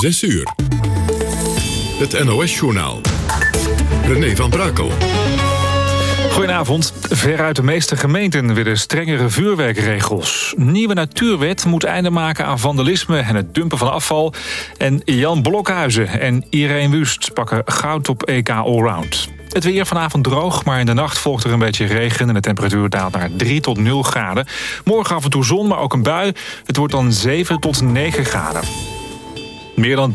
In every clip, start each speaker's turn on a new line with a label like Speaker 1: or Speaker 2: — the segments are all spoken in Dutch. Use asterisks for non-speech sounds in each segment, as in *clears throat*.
Speaker 1: 6 uur. Het NOS-journaal. René van Brakel.
Speaker 2: Goedenavond. Veruit de meeste gemeenten willen strengere vuurwerkregels. Nieuwe natuurwet moet einde maken aan vandalisme en het dumpen van afval. En Jan Blokhuizen en Irene Wust pakken goud op EK Allround. Het weer vanavond droog, maar in de nacht volgt er een beetje regen... en de temperatuur daalt naar 3 tot 0 graden. Morgen af en toe zon, maar ook een bui. Het wordt dan 7 tot 9 graden. Meer dan 80%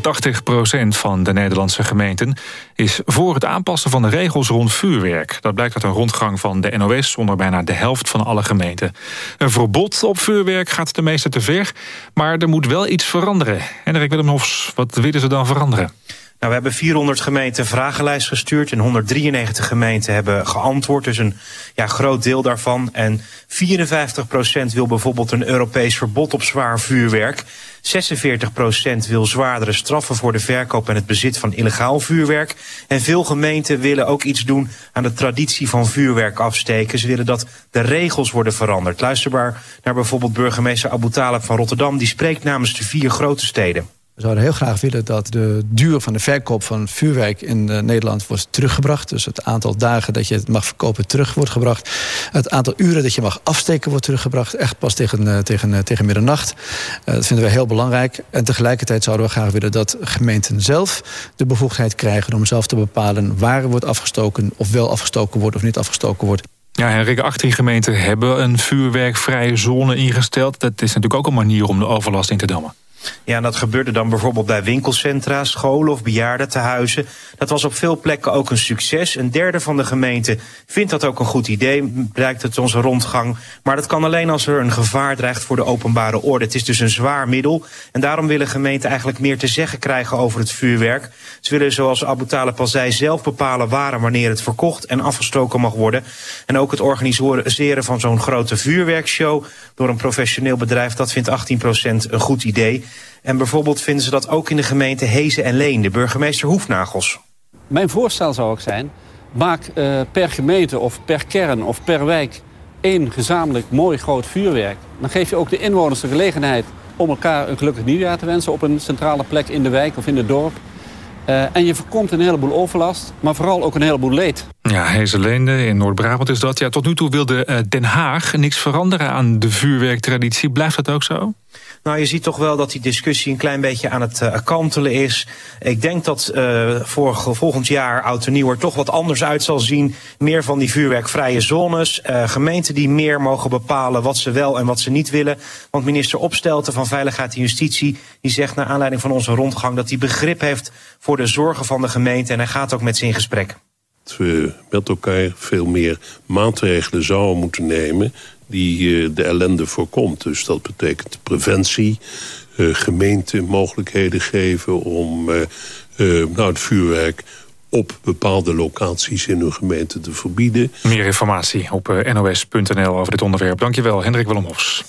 Speaker 2: van de Nederlandse gemeenten is voor het aanpassen van de regels rond vuurwerk. Dat blijkt uit een rondgang van de NOS onder bijna de helft van alle gemeenten. Een verbod op vuurwerk gaat de meeste te ver, maar er moet wel iets veranderen. Hendrik Willemhofs, wat willen ze dan veranderen?
Speaker 3: Nou, we hebben 400 gemeenten vragenlijst gestuurd en 193 gemeenten hebben geantwoord. Dus een ja, groot deel daarvan. En 54% wil bijvoorbeeld een Europees verbod op zwaar vuurwerk. 46% wil zwaardere straffen voor de verkoop en het bezit van illegaal vuurwerk. En veel gemeenten willen ook iets doen aan de traditie van vuurwerk afsteken. Ze willen dat de regels worden veranderd. Luisterbaar naar bijvoorbeeld burgemeester Abu Talib van Rotterdam. Die spreekt namens de vier grote steden.
Speaker 4: We zouden heel graag willen dat de duur van de verkoop van vuurwerk in uh, Nederland wordt teruggebracht. Dus het aantal dagen dat je het mag verkopen terug wordt gebracht. Het aantal uren dat je mag afsteken wordt teruggebracht. Echt pas tegen, uh, tegen, uh, tegen middernacht. dat vinden we heel belangrijk. En tegelijkertijd zouden we graag willen dat gemeenten zelf de bevoegdheid krijgen om zelf te bepalen waar wordt afgestoken, of wel afgestoken wordt of niet afgestoken wordt.
Speaker 2: Ja, Henrik, 18 gemeenten hebben een vuurwerkvrije zone ingesteld. Dat is natuurlijk ook een manier om de overlast in te dammen.
Speaker 3: Ja, en dat gebeurde dan bijvoorbeeld bij winkelcentra, scholen of bejaardentehuizen. Dat was op veel plekken ook een succes. Een derde van de gemeente vindt dat ook een goed idee, blijkt het onze rondgang. Maar dat kan alleen als er een gevaar dreigt voor de openbare orde. Het is dus een zwaar middel. En daarom willen gemeenten eigenlijk meer te zeggen krijgen over het vuurwerk. Ze willen, zoals Abu Talib al zelf bepalen waar en wanneer het verkocht en afgestoken mag worden. En ook het organiseren van zo'n grote vuurwerkshow door een professioneel bedrijf, dat vindt 18% een goed idee. En bijvoorbeeld vinden ze dat ook in de gemeente Hezen en Leen, de burgemeester Hoefnagels.
Speaker 5: Mijn voorstel zou ook zijn, maak uh, per gemeente of per kern of per wijk één gezamenlijk mooi groot vuurwerk. Dan geef je ook de inwoners de gelegenheid om elkaar een gelukkig nieuwjaar te wensen op een centrale plek in de wijk of in het dorp. Uh, en je voorkomt een heleboel overlast, maar vooral ook een heleboel leed.
Speaker 2: Ja, Hezeleende in Noord-Brabant is dat. Ja, tot nu toe wilde uh, Den Haag niks veranderen aan de vuurwerktraditie. Blijft dat ook zo?
Speaker 3: Nou, je ziet toch wel dat die discussie een klein beetje aan het uh, kantelen is. Ik denk dat uh, voor volgend jaar oud en nieuw er toch wat anders uit zal zien. Meer van die vuurwerkvrije zones. Uh, gemeenten die meer mogen bepalen wat ze wel en wat ze niet willen. Want minister Opstelten van Veiligheid en Justitie... die zegt naar aanleiding van onze rondgang... dat hij begrip heeft voor de zorgen van de gemeente... en hij gaat ook met ze in gesprek.
Speaker 6: Dat we met elkaar veel meer maatregelen zouden moeten nemen die eh, de ellende voorkomt. Dus dat betekent preventie, uh, gemeente mogelijkheden geven om uh, nou, het vuurwerk op bepaalde locaties in hun gemeente te verbieden.
Speaker 2: Meer informatie op nos.nl over dit onderwerp. Dankjewel, Hendrik Willemhofs.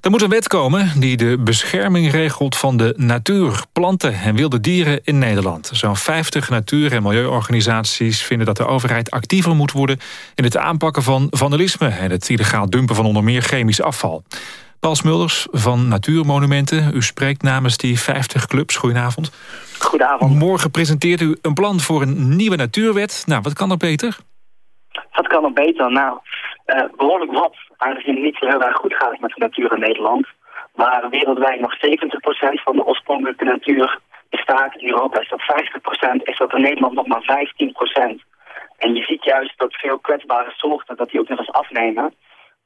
Speaker 2: Er moet een wet komen die de bescherming regelt van de natuur, planten en wilde dieren in Nederland. Zo'n 50 natuur- en milieuorganisaties vinden dat de overheid actiever moet worden in het aanpakken van vandalisme en het illegaal dumpen van onder meer chemisch afval. Paul Smulders van Natuurmonumenten, u spreekt namens die 50 clubs. Goedenavond.
Speaker 7: Goedenavond.
Speaker 2: Morgen presenteert u een plan voor een nieuwe natuurwet. Nou, wat kan er beter?
Speaker 7: Wat kan er beter? Nou, uh, behoorlijk wat aangezien het niet zo heel erg goed gaat met de natuur in Nederland, waar wereldwijd nog 70% van de oorspronkelijke natuur bestaat. In Europa is dat 50%, is dat in Nederland nog maar 15%. En je ziet juist dat veel kwetsbare soorten, dat die ook nog eens afnemen.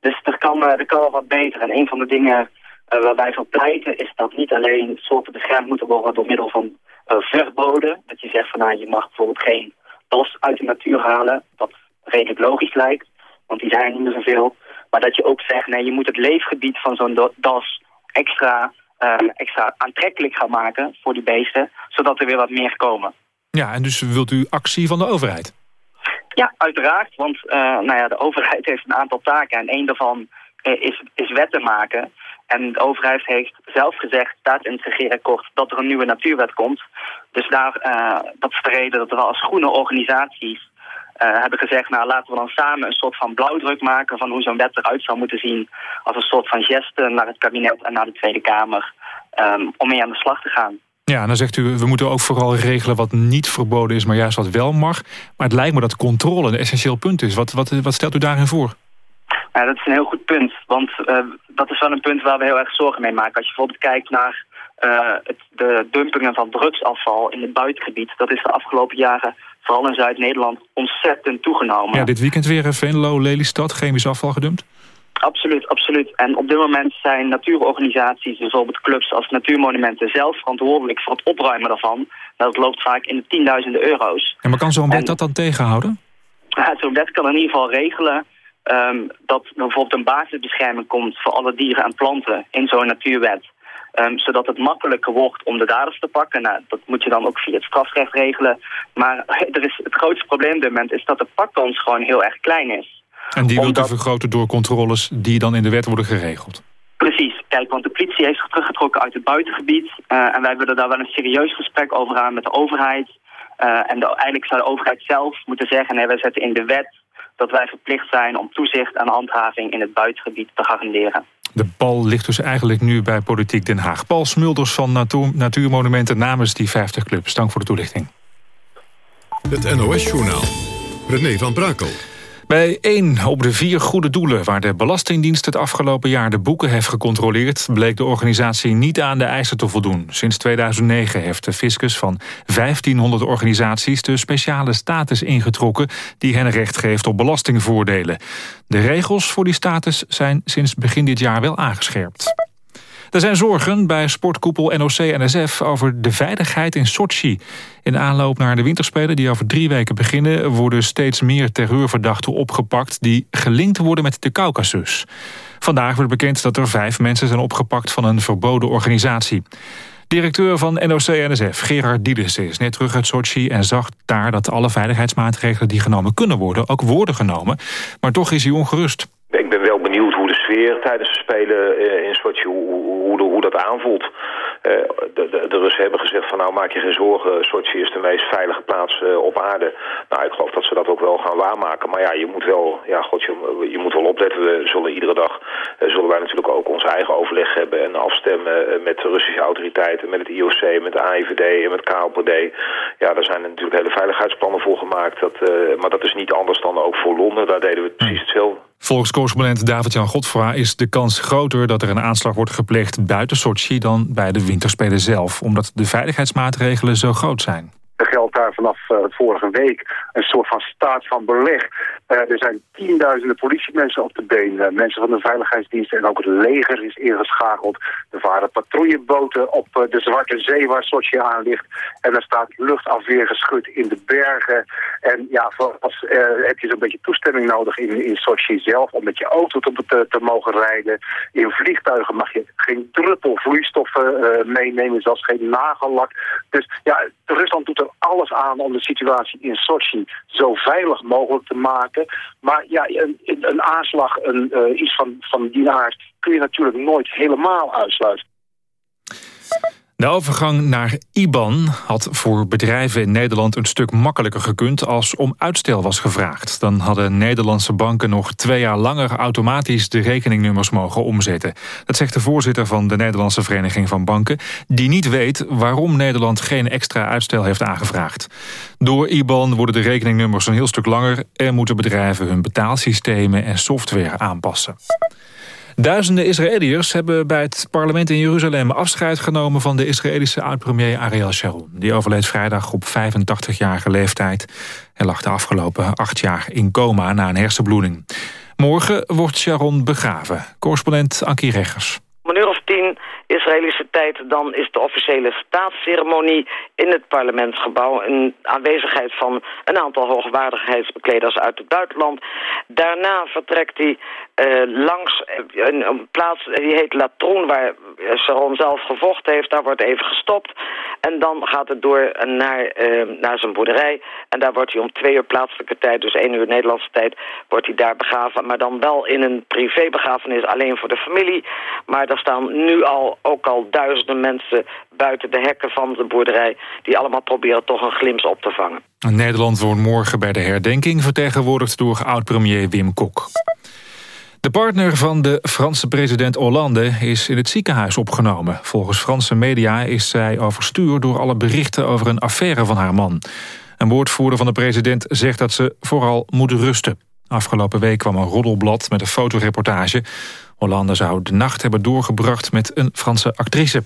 Speaker 7: Dus er kan, eh, er kan wel wat beter. En een van de dingen uh, waar wij voor pleiten is dat niet alleen soorten beschermd moeten worden door middel van verboden. Dat je zegt van nou je mag bijvoorbeeld geen dos uit de natuur halen, wat redelijk logisch lijkt, want die zijn er niet meer zoveel. Maar dat je ook zegt, nee, je moet het leefgebied van zo'n das extra, uh, extra aantrekkelijk gaan maken voor die beesten, zodat er weer wat meer komen.
Speaker 2: Ja, en dus wilt u actie van de overheid?
Speaker 7: Ja, uiteraard. Want uh, nou ja, de overheid *laughs* heeft een aantal taken en één daarvan uh, is, is wetten maken. En de overheid heeft zelf gezegd, staat in het regeerakkoord, dat er een nieuwe natuurwet komt. Dus daar, uh, dat is de reden dat er als groene organisaties uh, hebben gezegd, nou laten we dan samen een soort van blauwdruk maken van hoe zo'n wet eruit zou moeten zien. Als een soort van geste naar het kabinet en naar de Tweede Kamer um, om mee aan de slag te gaan.
Speaker 2: Ja, dan zegt u, we moeten ook vooral regelen wat niet verboden is... maar juist wat wel mag. Maar het lijkt me dat controle een essentieel punt is. Wat, wat, wat stelt u daarin voor?
Speaker 7: Ja, dat is een heel goed punt. Want uh, dat is wel een punt waar we heel erg zorgen mee maken. Als je bijvoorbeeld kijkt naar uh, het, de dumpingen van drugsafval in het buitengebied... dat is de afgelopen jaren, vooral in Zuid-Nederland, ontzettend toegenomen.
Speaker 2: Ja, dit weekend weer Venlo, Lelystad, chemisch afval gedumpt?
Speaker 7: Absoluut, absoluut. En op dit moment zijn natuurorganisaties, bijvoorbeeld clubs als Natuurmonumenten, zelf verantwoordelijk voor het opruimen daarvan. Dat loopt vaak in de tienduizenden euro's.
Speaker 2: En maar kan zo'n wet dat dan tegenhouden?
Speaker 7: Ja, zo'n wet kan in ieder geval regelen um, dat er bijvoorbeeld een basisbescherming komt voor alle dieren en planten in zo'n natuurwet. Um, zodat het makkelijker wordt om de daders te pakken. Nou, dat moet je dan ook via het strafrecht regelen. Maar *laughs* er is, het grootste probleem op dit moment is dat de pakkans gewoon heel erg klein is.
Speaker 2: En die wilt u vergroten door controles die dan in de wet worden geregeld?
Speaker 7: Precies. Kijk, want de politie heeft zich teruggetrokken uit het buitengebied. Uh, en wij willen daar wel een serieus gesprek over aan met de overheid. Uh, en de, eigenlijk zou de overheid zelf moeten zeggen... nee, wij zetten in de wet dat wij verplicht zijn om toezicht en handhaving in het buitengebied te garanderen.
Speaker 2: De bal ligt dus eigenlijk nu bij Politiek Den Haag. Paul Smulders van Natuur, Natuurmonumenten namens die 50 clubs. Dank voor de toelichting.
Speaker 1: Het NOS-journaal. René van Brakel.
Speaker 2: Bij één op de vier goede doelen waar de Belastingdienst het afgelopen jaar de boeken heeft gecontroleerd, bleek de organisatie niet aan de eisen te voldoen. Sinds 2009 heeft de fiscus van 1500 organisaties de speciale status ingetrokken die hen recht geeft op belastingvoordelen. De regels voor die status zijn sinds begin dit jaar wel aangescherpt. Er zijn zorgen bij sportkoepel NOC-NSF over de veiligheid in Sochi. In aanloop naar de winterspelen die over drie weken beginnen... worden steeds meer terreurverdachten opgepakt... die gelinkt worden met de Caucasus. Vandaag wordt bekend dat er vijf mensen zijn opgepakt... van een verboden organisatie. Directeur van NOC-NSF, Gerard Dielissen, is net terug uit Sochi... en zag daar dat alle veiligheidsmaatregelen die genomen kunnen worden... ook worden genomen. Maar toch is hij ongerust
Speaker 8: wel benieuwd hoe de tijdens de Spelen eh, in Sochi... hoe, hoe, hoe dat aanvoelt. Uh, de, de, de, Russen hebben gezegd van nou maak je geen zorgen, Sochi is de meest veilige plaats uh, op aarde. Nou, ik geloof dat ze dat ook wel gaan waarmaken. Maar ja, je moet wel, ja, God, je, moet wel opletten. We zullen iedere dag, zullen wij natuurlijk ook ons eigen overleg hebben en afstemmen met de Russische autoriteiten, met het IOC, met de AIVD en met KLPD. Ja, daar zijn natuurlijk hele veiligheidsplannen voor gemaakt. Dat, maar dat is niet anders dan ook voor Londen. Daar deden we precies hetzelfde.
Speaker 2: Volkscorrespondent David-Jan Godfra is de kans groter dat er een aanslag wordt gepleegd buiten Sochi dan bij de winterspelen zelf, omdat de veiligheidsmaatregelen zo groot zijn.
Speaker 9: Daar vanaf uh, vorige week een soort van staat van beleg. Uh, er zijn tienduizenden politiemensen op de been. Uh, mensen van de veiligheidsdiensten en ook het leger is ingeschakeld. Er varen patrouilleboten op de Zwarte Zee waar Sochi aan ligt. En er staat luchtafweergeschut in de bergen. En ja, als, heb je zo'n beetje toestemming nodig in, in Sochi zelf... om met je auto te, te, te mogen rijden. In vliegtuigen mag je geen druppel vloeistoffen meenemen, zelfs geen nagellak. Dus ja, Rusland doet er alles aan om de situatie in Sochi zo veilig mogelijk te maken. Maar ja, een, een aanslag, een, uh, iets van, van die aard, kun je natuurlijk nooit helemaal uitsluiten.
Speaker 2: De overgang naar IBAN had voor bedrijven in Nederland een stuk makkelijker gekund als om uitstel was gevraagd. Dan hadden Nederlandse banken nog twee jaar langer automatisch de rekeningnummers mogen omzetten. Dat zegt de voorzitter van de Nederlandse Vereniging van Banken, die niet weet waarom Nederland geen extra uitstel heeft aangevraagd. Door IBAN worden de rekeningnummers een heel stuk langer en moeten bedrijven hun betaalsystemen en software aanpassen. Duizenden Israëliërs hebben bij het parlement in Jeruzalem afscheid genomen van de Israëlische oud-premier Ariel Sharon. Die overleed vrijdag op 85-jarige leeftijd en lag de afgelopen acht jaar in coma na een hersenbloeding. Morgen wordt Sharon begraven. Correspondent Ankie Reggers.
Speaker 10: Om een uur of tien Israëlische tijd, dan is de officiële staatsceremonie in het parlementsgebouw. In aanwezigheid van een aantal hoogwaardigheidsbekleders uit het buitenland. Daarna vertrekt hij uh, langs een, plaats, die heet Latroen, waar Sharon zelf gevochten heeft. Daar wordt even gestopt. En dan gaat het door naar, uh, naar zijn boerderij. En daar wordt hij om twee uur plaatselijke tijd, dus één uur Nederlandse tijd, wordt hij daar begraven. Maar dan wel in een privébegrafenis alleen voor de familie. Maar daar staan nu al ook al duizenden mensen buiten de hekken van de boerderij... die allemaal proberen toch een glimp op te vangen.
Speaker 2: Nederland wordt morgen bij de herdenking vertegenwoordigd door oud-premier Wim Kok. De partner van de Franse president Hollande is in het ziekenhuis opgenomen. Volgens Franse media is zij overstuur door alle berichten over een affaire van haar man. Een woordvoerder van de president zegt dat ze vooral moet rusten. Afgelopen week kwam een roddelblad met een fotoreportage. Hollande zou de nacht hebben doorgebracht met een Franse actrice.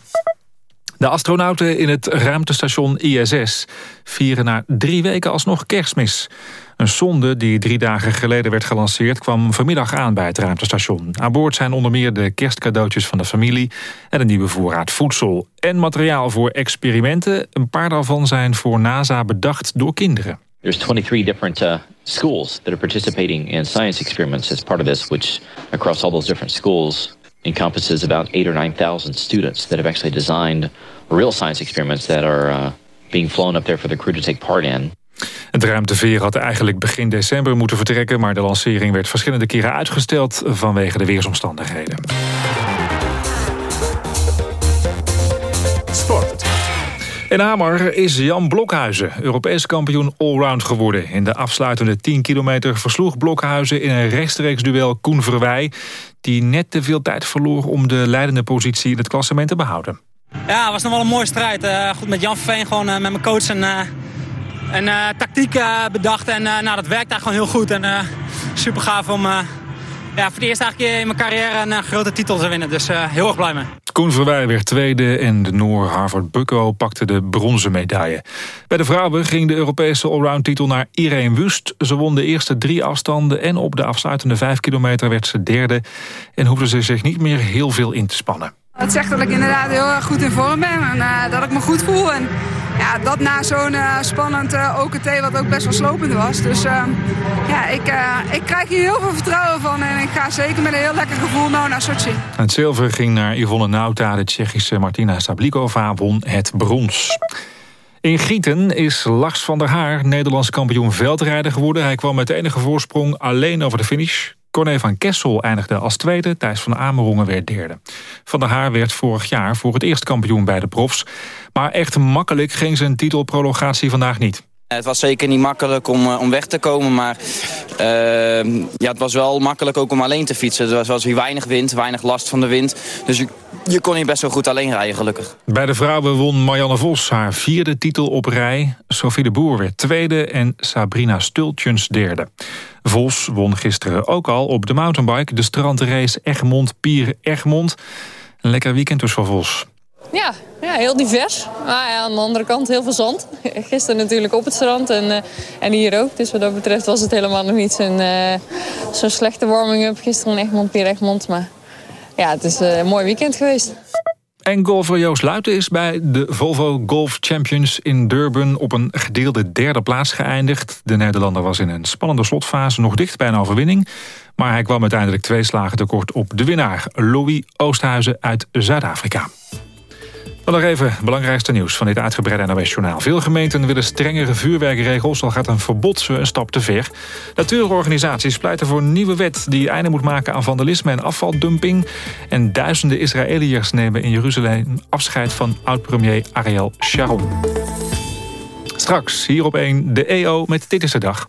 Speaker 2: De astronauten in het ruimtestation ISS vieren na drie weken alsnog kerstmis. Een sonde die drie dagen geleden werd gelanceerd... kwam vanmiddag aan bij het ruimtestation. Aan boord zijn onder meer de kerstcadeautjes van de familie... en een nieuwe voorraad voedsel en materiaal voor experimenten. Een paar daarvan zijn voor NASA bedacht door kinderen.
Speaker 11: There's 23 different uh, schools that are participating in science experiments as part of this, which across all those different schools encompasses about eight or 9,000 students that have actually designed real science experiments that are uh, being flown up there for the crew to take part in.
Speaker 2: Het ruimteveer had eigenlijk begin december moeten vertrekken... maar de lancering werd verschillende keren uitgesteld vanwege de weersomstandigheden. In Hamer is Jan Blokhuizen Europees kampioen allround geworden. In de afsluitende 10 kilometer versloeg Blokhuizen in een rechtstreeks duel Koen Verwij... die net te veel tijd verloor om de leidende positie in het klassement te behouden.
Speaker 12: Ja, het was nog wel een mooie strijd. Uh, goed met Jan Verveen, gewoon uh, met mijn coach en, uh, en tactiek bedacht. En nou, dat werkt eigenlijk gewoon heel goed. En super gaaf om ja, voor de eerste keer in mijn carrière een grote titel te winnen. Dus heel erg blij mee.
Speaker 2: Koen Verwij werd tweede en de Noor Harvard Bucko pakte de bronzen medaille. Bij de vrouwen ging de Europese allround titel naar Irene Wust. Ze won de eerste drie afstanden en op de afsluitende vijf kilometer werd ze derde... en hoefde ze zich niet meer heel veel in te spannen.
Speaker 13: Het zegt dat ik inderdaad heel erg goed in vorm ben en uh, dat ik me goed voel. En ja, dat na zo'n uh, spannend uh, OKT wat ook best wel slopend was. Dus ja, ik, ik krijg hier heel veel vertrouwen van en ik ga zeker met een heel lekker gevoel nou naar Sochi.
Speaker 2: Het zilver ging naar Yvonne Nauta, de Tsjechische Martina Sablikova won het brons. In Gieten is Lars van der Haar Nederlands kampioen veldrijder geworden. Hij kwam met enige voorsprong alleen over de finish. Corné van Kessel eindigde als tweede, Thijs van Amerongen werd derde. Van der Haar werd vorig jaar voor het eerst kampioen bij de profs. Maar echt makkelijk ging zijn titelprologatie vandaag niet.
Speaker 14: Het was zeker niet makkelijk om, om weg te komen, maar uh, ja, het was wel makkelijk ook om alleen te fietsen. Er was hier weinig wind, weinig last van de wind. Dus je, je kon hier best wel goed alleen rijden, gelukkig.
Speaker 2: Bij de vrouwen won Marianne Vos haar vierde titel op rij. Sophie de Boer werd tweede en Sabrina Stultjens derde. Vos won gisteren ook al op de mountainbike de strandrace Egmond-Pier-Egmond. Een lekker weekend dus voor Vos.
Speaker 15: Ja, ja, heel divers. Maar ja, aan de andere kant heel veel zand. *laughs* Gisteren natuurlijk op het strand en, uh, en hier ook. Dus wat dat betreft was het helemaal nog niet zo'n uh, slechte warming-up. Gisteren in Egmond, Pier Egmond. Maar ja, het is een mooi weekend geweest.
Speaker 2: En golfer Joost Luiten is bij de Volvo Golf Champions in Durban op een gedeelde derde plaats geëindigd. De Nederlander was in een spannende slotfase nog dicht bij een overwinning. Maar hij kwam uiteindelijk twee slagen tekort op de winnaar, Louis Oosthuizen uit Zuid-Afrika. Dan nog even het belangrijkste nieuws van dit uitgebreide NOS-journaal. Veel gemeenten willen strengere vuurwerkregels, al gaat een verbod een stap te ver. Natuurorganisaties pleiten voor een nieuwe wet die einde moet maken aan vandalisme en afvaldumping. En duizenden Israëliërs nemen in Jeruzalem afscheid van oud-premier Ariel Sharon. Straks hier op 1 de EO met Dit is de Dag.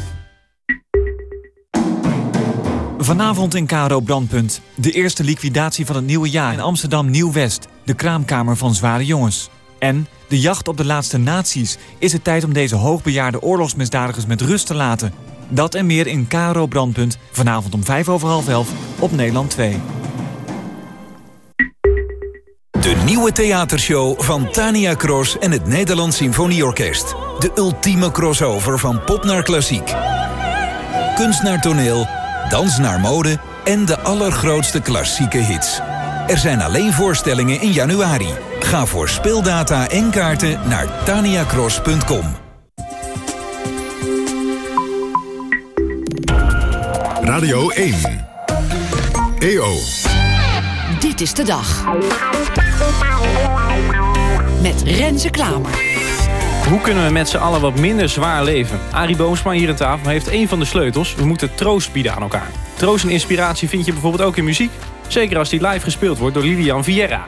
Speaker 16: Vanavond in Karo Brandpunt. De eerste liquidatie van het nieuwe jaar in Amsterdam Nieuw-West. De kraamkamer van zware jongens. En de jacht op de laatste naties. Is het tijd om deze hoogbejaarde oorlogsmisdadigers met rust te laten. Dat en meer in Karo Brandpunt. Vanavond om vijf over half elf op Nederland 2.
Speaker 17: De nieuwe theatershow van Tania Cross en het Nederlands Symfonieorkest. De ultieme crossover van pop naar klassiek. Kunst naar toneel dans naar mode en de allergrootste klassieke hits. Er zijn alleen voorstellingen in januari. Ga voor speeldata en kaarten naar taniacross.com.
Speaker 1: Radio 1. EO.
Speaker 18: Dit is de dag. Met Renze Klamer.
Speaker 19: Hoe kunnen we met z'n allen wat minder zwaar leven? Arie Boomsma hier aan tafel heeft één van de sleutels. We moeten troost bieden aan elkaar. Troost en inspiratie vind je bijvoorbeeld ook in muziek. Zeker als die live gespeeld wordt door Lilian Vieira.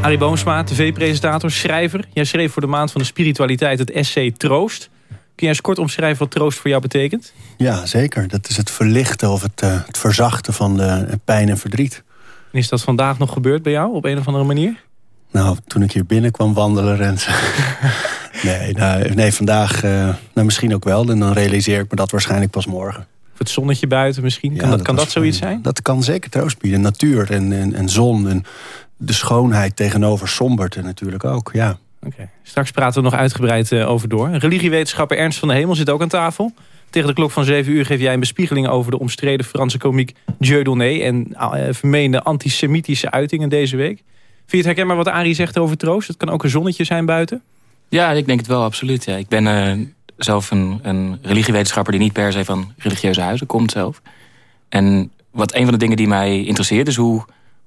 Speaker 19: Arie Boomsma, tv-presentator, schrijver. Jij schreef voor de Maand van de Spiritualiteit het essay Troost. Kun je eens kort omschrijven wat troost voor jou betekent?
Speaker 20: Ja, zeker. Dat is het verlichten of het, uh, het verzachten van de pijn en verdriet.
Speaker 19: En is dat vandaag nog gebeurd bij jou op een of andere manier?
Speaker 20: Nou, toen ik hier binnenkwam wandelen, Rens. *laughs* nee, nou, nee, vandaag uh, nou, misschien ook wel. En dan realiseer ik me dat waarschijnlijk pas morgen.
Speaker 19: Of het zonnetje buiten misschien? Kan, ja, dat, kan dat zoiets zijn?
Speaker 20: Dat kan zeker troost bieden. Natuur en, en, en zon en de schoonheid tegenover somberte natuurlijk ook, ja.
Speaker 19: Oké. Straks praten we nog uitgebreid uh, over door. Religiewetenschapper Ernst van de Hemel zit ook aan tafel. Tegen de klok van 7 uur geef jij een bespiegeling over de omstreden Franse komiek Dieu Donné en uh, vermeende antisemitische uitingen deze week. Vind je het herkenbaar wat Arie zegt over troost? Het kan ook een zonnetje zijn buiten?
Speaker 21: Ja, ik denk het wel, absoluut. Ja. Ik ben uh, zelf een, een religiewetenschapper die niet per se van religieuze huizen komt zelf. En wat een van de dingen die mij interesseert is hoe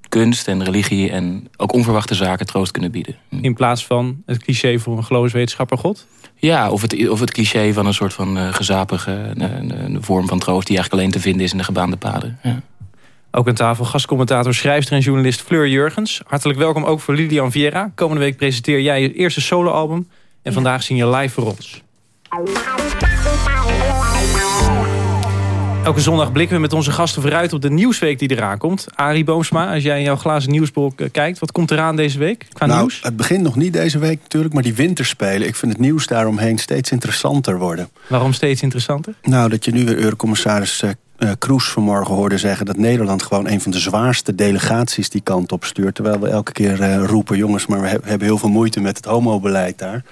Speaker 21: kunst en religie en ook onverwachte zaken troost kunnen bieden.
Speaker 19: In plaats van het cliché voor een geloofswetenschapper God?
Speaker 21: Ja, of het, of het cliché van een soort van uh, gezapige een, een vorm van troost... die eigenlijk alleen te vinden is in de gebaande paden. Ja.
Speaker 19: Ook aan tafel gastcommentator, schrijfster en journalist Fleur Jurgens. Hartelijk welkom ook voor Lilian Vieira. Komende week presenteer jij je eerste soloalbum. En ja. vandaag zing je live voor ons. Elke zondag blikken we met onze gasten vooruit op de nieuwsweek die eraan komt. Arie Boomsma, als jij in jouw glazen nieuwsblok kijkt, wat komt eraan deze week qua
Speaker 20: nou,
Speaker 19: nieuws?
Speaker 20: Het begint nog niet deze week natuurlijk, maar die winterspelen. Ik vind het nieuws daaromheen steeds interessanter worden.
Speaker 19: Waarom steeds interessanter?
Speaker 20: Nou, dat je nu weer Eurocommissaris uh, uh, Kroes vanmorgen hoorde zeggen... dat Nederland gewoon een van de zwaarste delegaties die kant op stuurt. Terwijl we elke keer uh, roepen, jongens, maar we hebben heel veel moeite met het homobeleid daar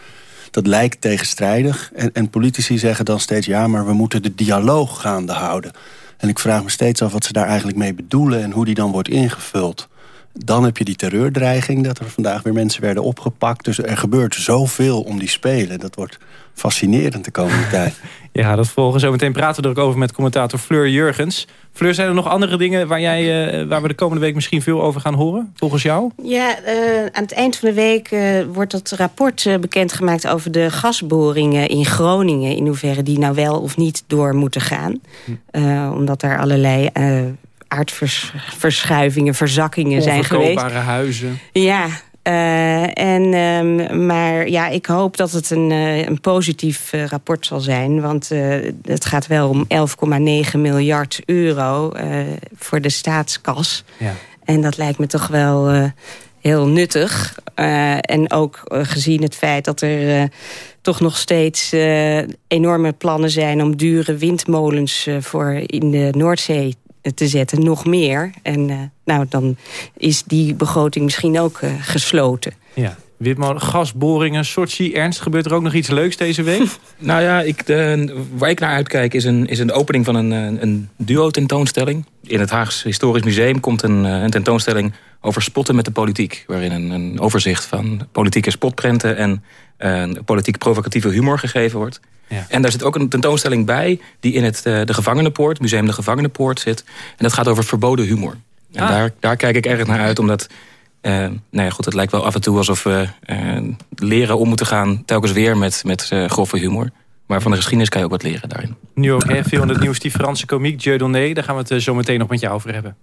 Speaker 20: dat lijkt tegenstrijdig. En, en politici zeggen dan steeds... ja, maar we moeten de dialoog gaande houden. En ik vraag me steeds af wat ze daar eigenlijk mee bedoelen... en hoe die dan wordt ingevuld. Dan heb je die terreurdreiging, dat er vandaag weer mensen werden opgepakt. Dus er gebeurt zoveel om die spelen. Dat wordt fascinerend de komende *laughs* tijd.
Speaker 19: Ja, dat volgen. Zo meteen praten we er ook over met commentator Fleur Jurgens. Fleur, zijn er nog andere dingen waar, jij, uh, waar we de komende week misschien veel over gaan horen? Volgens jou?
Speaker 22: Ja, uh, aan het eind van de week uh, wordt dat rapport bekendgemaakt... over de gasboringen in Groningen. In hoeverre die nou wel of niet door moeten gaan. Hm. omdat daar allerlei aardverschuivingen, verzakkingen zijn geweest.
Speaker 19: Onverkoopbare huizen.
Speaker 22: Ja, uh, en, um, maar ja, ik hoop dat het een, uh, een positief uh, rapport zal zijn. Want het gaat wel om 11,9 miljard euro voor de staatskas. Ja. En dat lijkt me toch wel heel nuttig. en ook gezien het feit dat er toch nog steeds enorme plannen zijn... om dure windmolens voor in de Noordzee te zetten, nog meer. En uh, nou, dan is die begroting misschien ook uh, gesloten.
Speaker 19: Ja. Witmolen, gasboringen, Sochi. Ernst, gebeurt er ook nog iets leuks deze week? *laughs*
Speaker 21: nou ja, ik, de, waar ik naar uitkijk is een, is een opening van een, een duo-tentoonstelling. In het Haags Historisch Museum komt een, een tentoonstelling over spotten met de politiek. Waarin een, een overzicht van politieke spotprenten en uh, politiek provocatieve humor gegeven wordt. Ja. En daar zit ook een tentoonstelling bij die in het uh, de Gevangenenpoort, Museum de Gevangenenpoort zit. En dat gaat over verboden humor. En ah. daar, daar kijk ik erg naar uit, omdat... Uh, nou ja, goed, het lijkt wel af en toe alsof we uh, leren om moeten gaan... telkens weer met, met uh, grove humor. Maar van de geschiedenis kan je ook wat leren daarin.
Speaker 19: Nu ook hè, veel in het nieuws, die Franse komiek Dieu Donné. Daar gaan we het zo meteen nog met jou over hebben.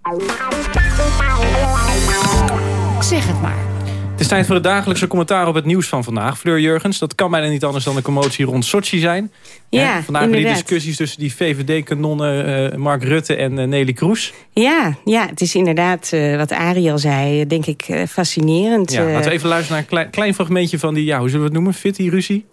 Speaker 18: Zeg het maar.
Speaker 19: Het is tijd voor het dagelijkse commentaar op het nieuws van vandaag. Fleur Jurgens, dat kan bijna niet anders dan de commotie rond Sochi zijn.
Speaker 22: Ja,
Speaker 19: Vandaag weer die discussies tussen die VVD-kanonnen uh, Mark Rutte en uh, Nelly Kroes.
Speaker 22: Ja, ja, het is inderdaad, uh, wat Ariel zei, denk ik fascinerend.
Speaker 19: Ja, laten we even luisteren naar een klein, klein fragmentje van die, ja, hoe zullen we het noemen, fitty ruzie?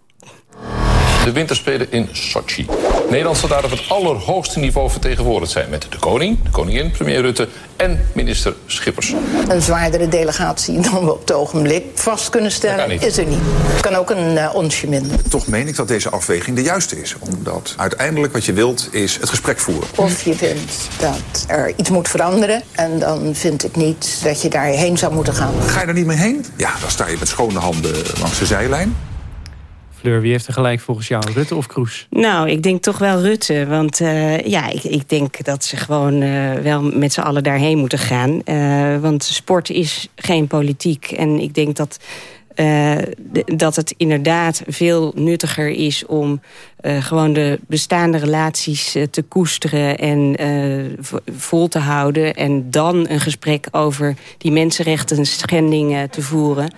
Speaker 23: De winterspelen in Sochi. Nederland zal daar op het allerhoogste niveau vertegenwoordigd zijn... met de koning, de koningin, premier Rutte en minister Schippers.
Speaker 24: Een zwaardere delegatie dan we op het ogenblik vast kunnen stellen, is er niet. Het kan ook een uh, onsje minder.
Speaker 25: Toch meen ik dat deze afweging de juiste is. Omdat uiteindelijk wat je wilt is het gesprek voeren.
Speaker 24: Of je vindt dat er iets moet veranderen... en dan vind ik niet dat je daarheen zou moeten gaan.
Speaker 25: Ga je er niet mee heen? Ja, dan sta je met schone handen langs de zijlijn.
Speaker 19: Wie heeft er gelijk volgens jou? Rutte of Kroes?
Speaker 22: Nou, ik denk toch wel Rutte. Want uh, ja, ik, ik, denk dat ze gewoon uh, wel met z'n allen daarheen moeten gaan. Uh, want sport is geen politiek. En ik denk dat dat het inderdaad veel nuttiger is om gewoon de bestaande relaties te koesteren en vol te houden. En dan een gesprek over die mensenrechten schendingen te voeren.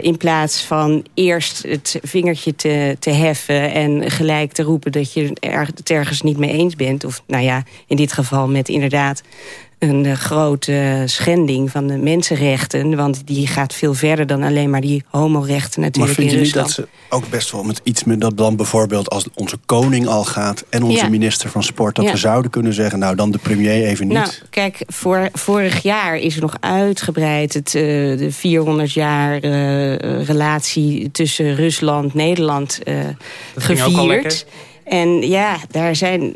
Speaker 22: In plaats van eerst het vingertje te, te heffen en gelijk te roepen dat je het ergens niet mee eens bent. Of nou ja, in dit geval met inderdaad een uh, grote schending van de mensenrechten. Want die gaat veel verder dan alleen maar die homorechten natuurlijk
Speaker 20: maar
Speaker 22: vind
Speaker 20: je niet dat ze ook best wel met iets meer... dat dan bijvoorbeeld als onze koning al gaat... en onze
Speaker 22: Ja.
Speaker 20: minister van Sport... dat
Speaker 22: Ja.
Speaker 20: we zouden kunnen zeggen, nou dan de premier even niet.
Speaker 22: Nou, kijk, voor, vorig jaar is er nog uitgebreid het, eh, de 400 jaar eh, relatie tussen Rusland en Nederland eh,
Speaker 19: Dat ging ook al
Speaker 22: gevierd. En ja, daar zijn.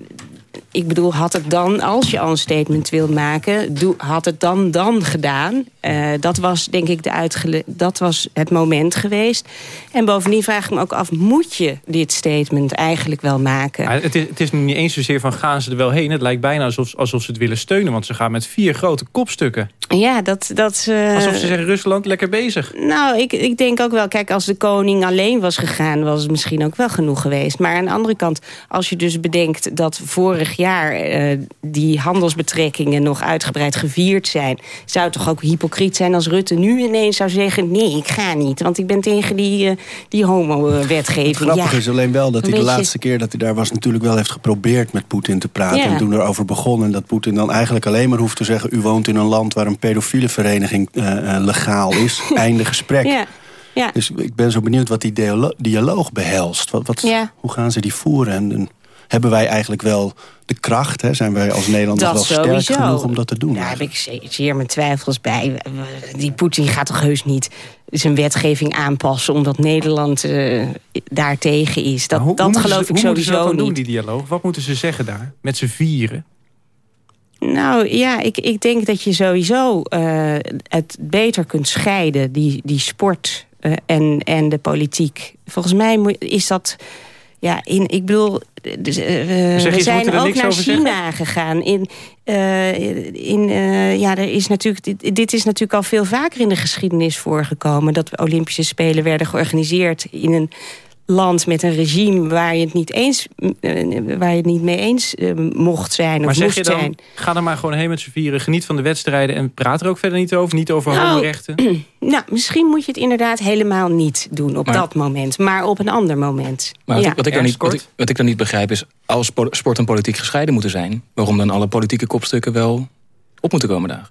Speaker 22: Ik bedoel, had het dan, als je al een statement wilt maken, had het dan dan gedaan. Eh, dat was denk ik de uitgele dat was het moment geweest. En bovendien vraag ik me ook af, moet je dit statement eigenlijk wel maken?
Speaker 19: Ja, het, is, het is nu niet eens zozeer van gaan ze er wel heen. Het lijkt bijna alsof, alsof ze het willen steunen. Want ze gaan met vier grote kopstukken.
Speaker 22: Ja, dat... dat eh,
Speaker 19: Alsof ze zeggen, Rusland, lekker bezig.
Speaker 22: Nou, ik, ik denk ook wel, kijk, als de koning alleen was gegaan... was het misschien ook wel genoeg geweest. Maar aan de andere kant, als je dus bedenkt... dat vorig jaar eh, die handelsbetrekkingen nog uitgebreid gevierd zijn... zou het toch ook hypocriet zijn als Rutte nu ineens zou zeggen... nee, ik ga niet, want ik ben tegen die, eh, die homo-wetgeving.
Speaker 20: Grappig
Speaker 22: ja.
Speaker 20: is alleen wel dat hij de
Speaker 22: beetje-
Speaker 20: laatste keer dat hij daar was... natuurlijk wel heeft geprobeerd met Poetin te praten.
Speaker 22: Ja.
Speaker 20: En toen erover begon. En dat Poetin dan eigenlijk alleen maar hoeft te zeggen... u woont in een land waar een pedofiele vereniging eh, eh, legaal is. *laughs* Einde gesprek.
Speaker 22: Ja, ja.
Speaker 20: Dus ik ben zo benieuwd wat die dialo- dialoog behelst. Wat, wat,
Speaker 22: Ja.
Speaker 20: Hoe gaan ze die voeren? En, en hebben wij eigenlijk wel de kracht? Hè? Zijn wij als Nederland nog
Speaker 22: Dat
Speaker 20: wel
Speaker 22: sowieso.
Speaker 20: sterk genoeg om dat te doen?
Speaker 22: Daar heb ik ze- zeer mijn twijfels bij. Die Poetin gaat toch heus niet zijn wetgeving aanpassen... omdat Nederland eh daar tegen is. Dat,
Speaker 19: hoe-
Speaker 22: dat
Speaker 19: hoe
Speaker 22: geloof
Speaker 19: ze-
Speaker 22: ik
Speaker 19: hoe moeten ze dat
Speaker 22: sowieso niet.
Speaker 19: doen, die dialoog? Wat moeten ze zeggen daar? Met z'n vieren?
Speaker 22: Nou ja, ik, ik denk dat je sowieso eh, het beter kunt scheiden, die, die sport eh, en, en de politiek. Volgens mij moet- is dat. Ja, in, ik bedoel, dus, eh, we zijn ook naar China gegaan. In, eh, in, eh, ja, er is natuurlijk, dit, dit is natuurlijk al veel vaker in de geschiedenis voorgekomen... dat Olympische Spelen werden georganiseerd in een land met een regime... waar je het niet, eens, eh, waar je het niet mee eens eh, mocht zijn of
Speaker 19: Maar zeg
Speaker 22: moest
Speaker 19: je dan,
Speaker 22: zijn.
Speaker 19: ga er maar gewoon heen met z'n vieren. Geniet van de wedstrijden en praat er ook verder niet over. Niet over
Speaker 22: Nou,
Speaker 19: homorechten. *clears throat*
Speaker 22: Nou, misschien moet je het inderdaad helemaal niet doen op
Speaker 21: Maar-
Speaker 22: dat moment. Maar op een ander moment.
Speaker 21: Maar wat,
Speaker 22: ja.
Speaker 21: ik, wat, ik dan niet, wat, ik, wat ik dan niet begrijp is... als spo- sport en politiek gescheiden moeten zijn... waarom dan alle politieke kopstukken wel op moeten komen dagen?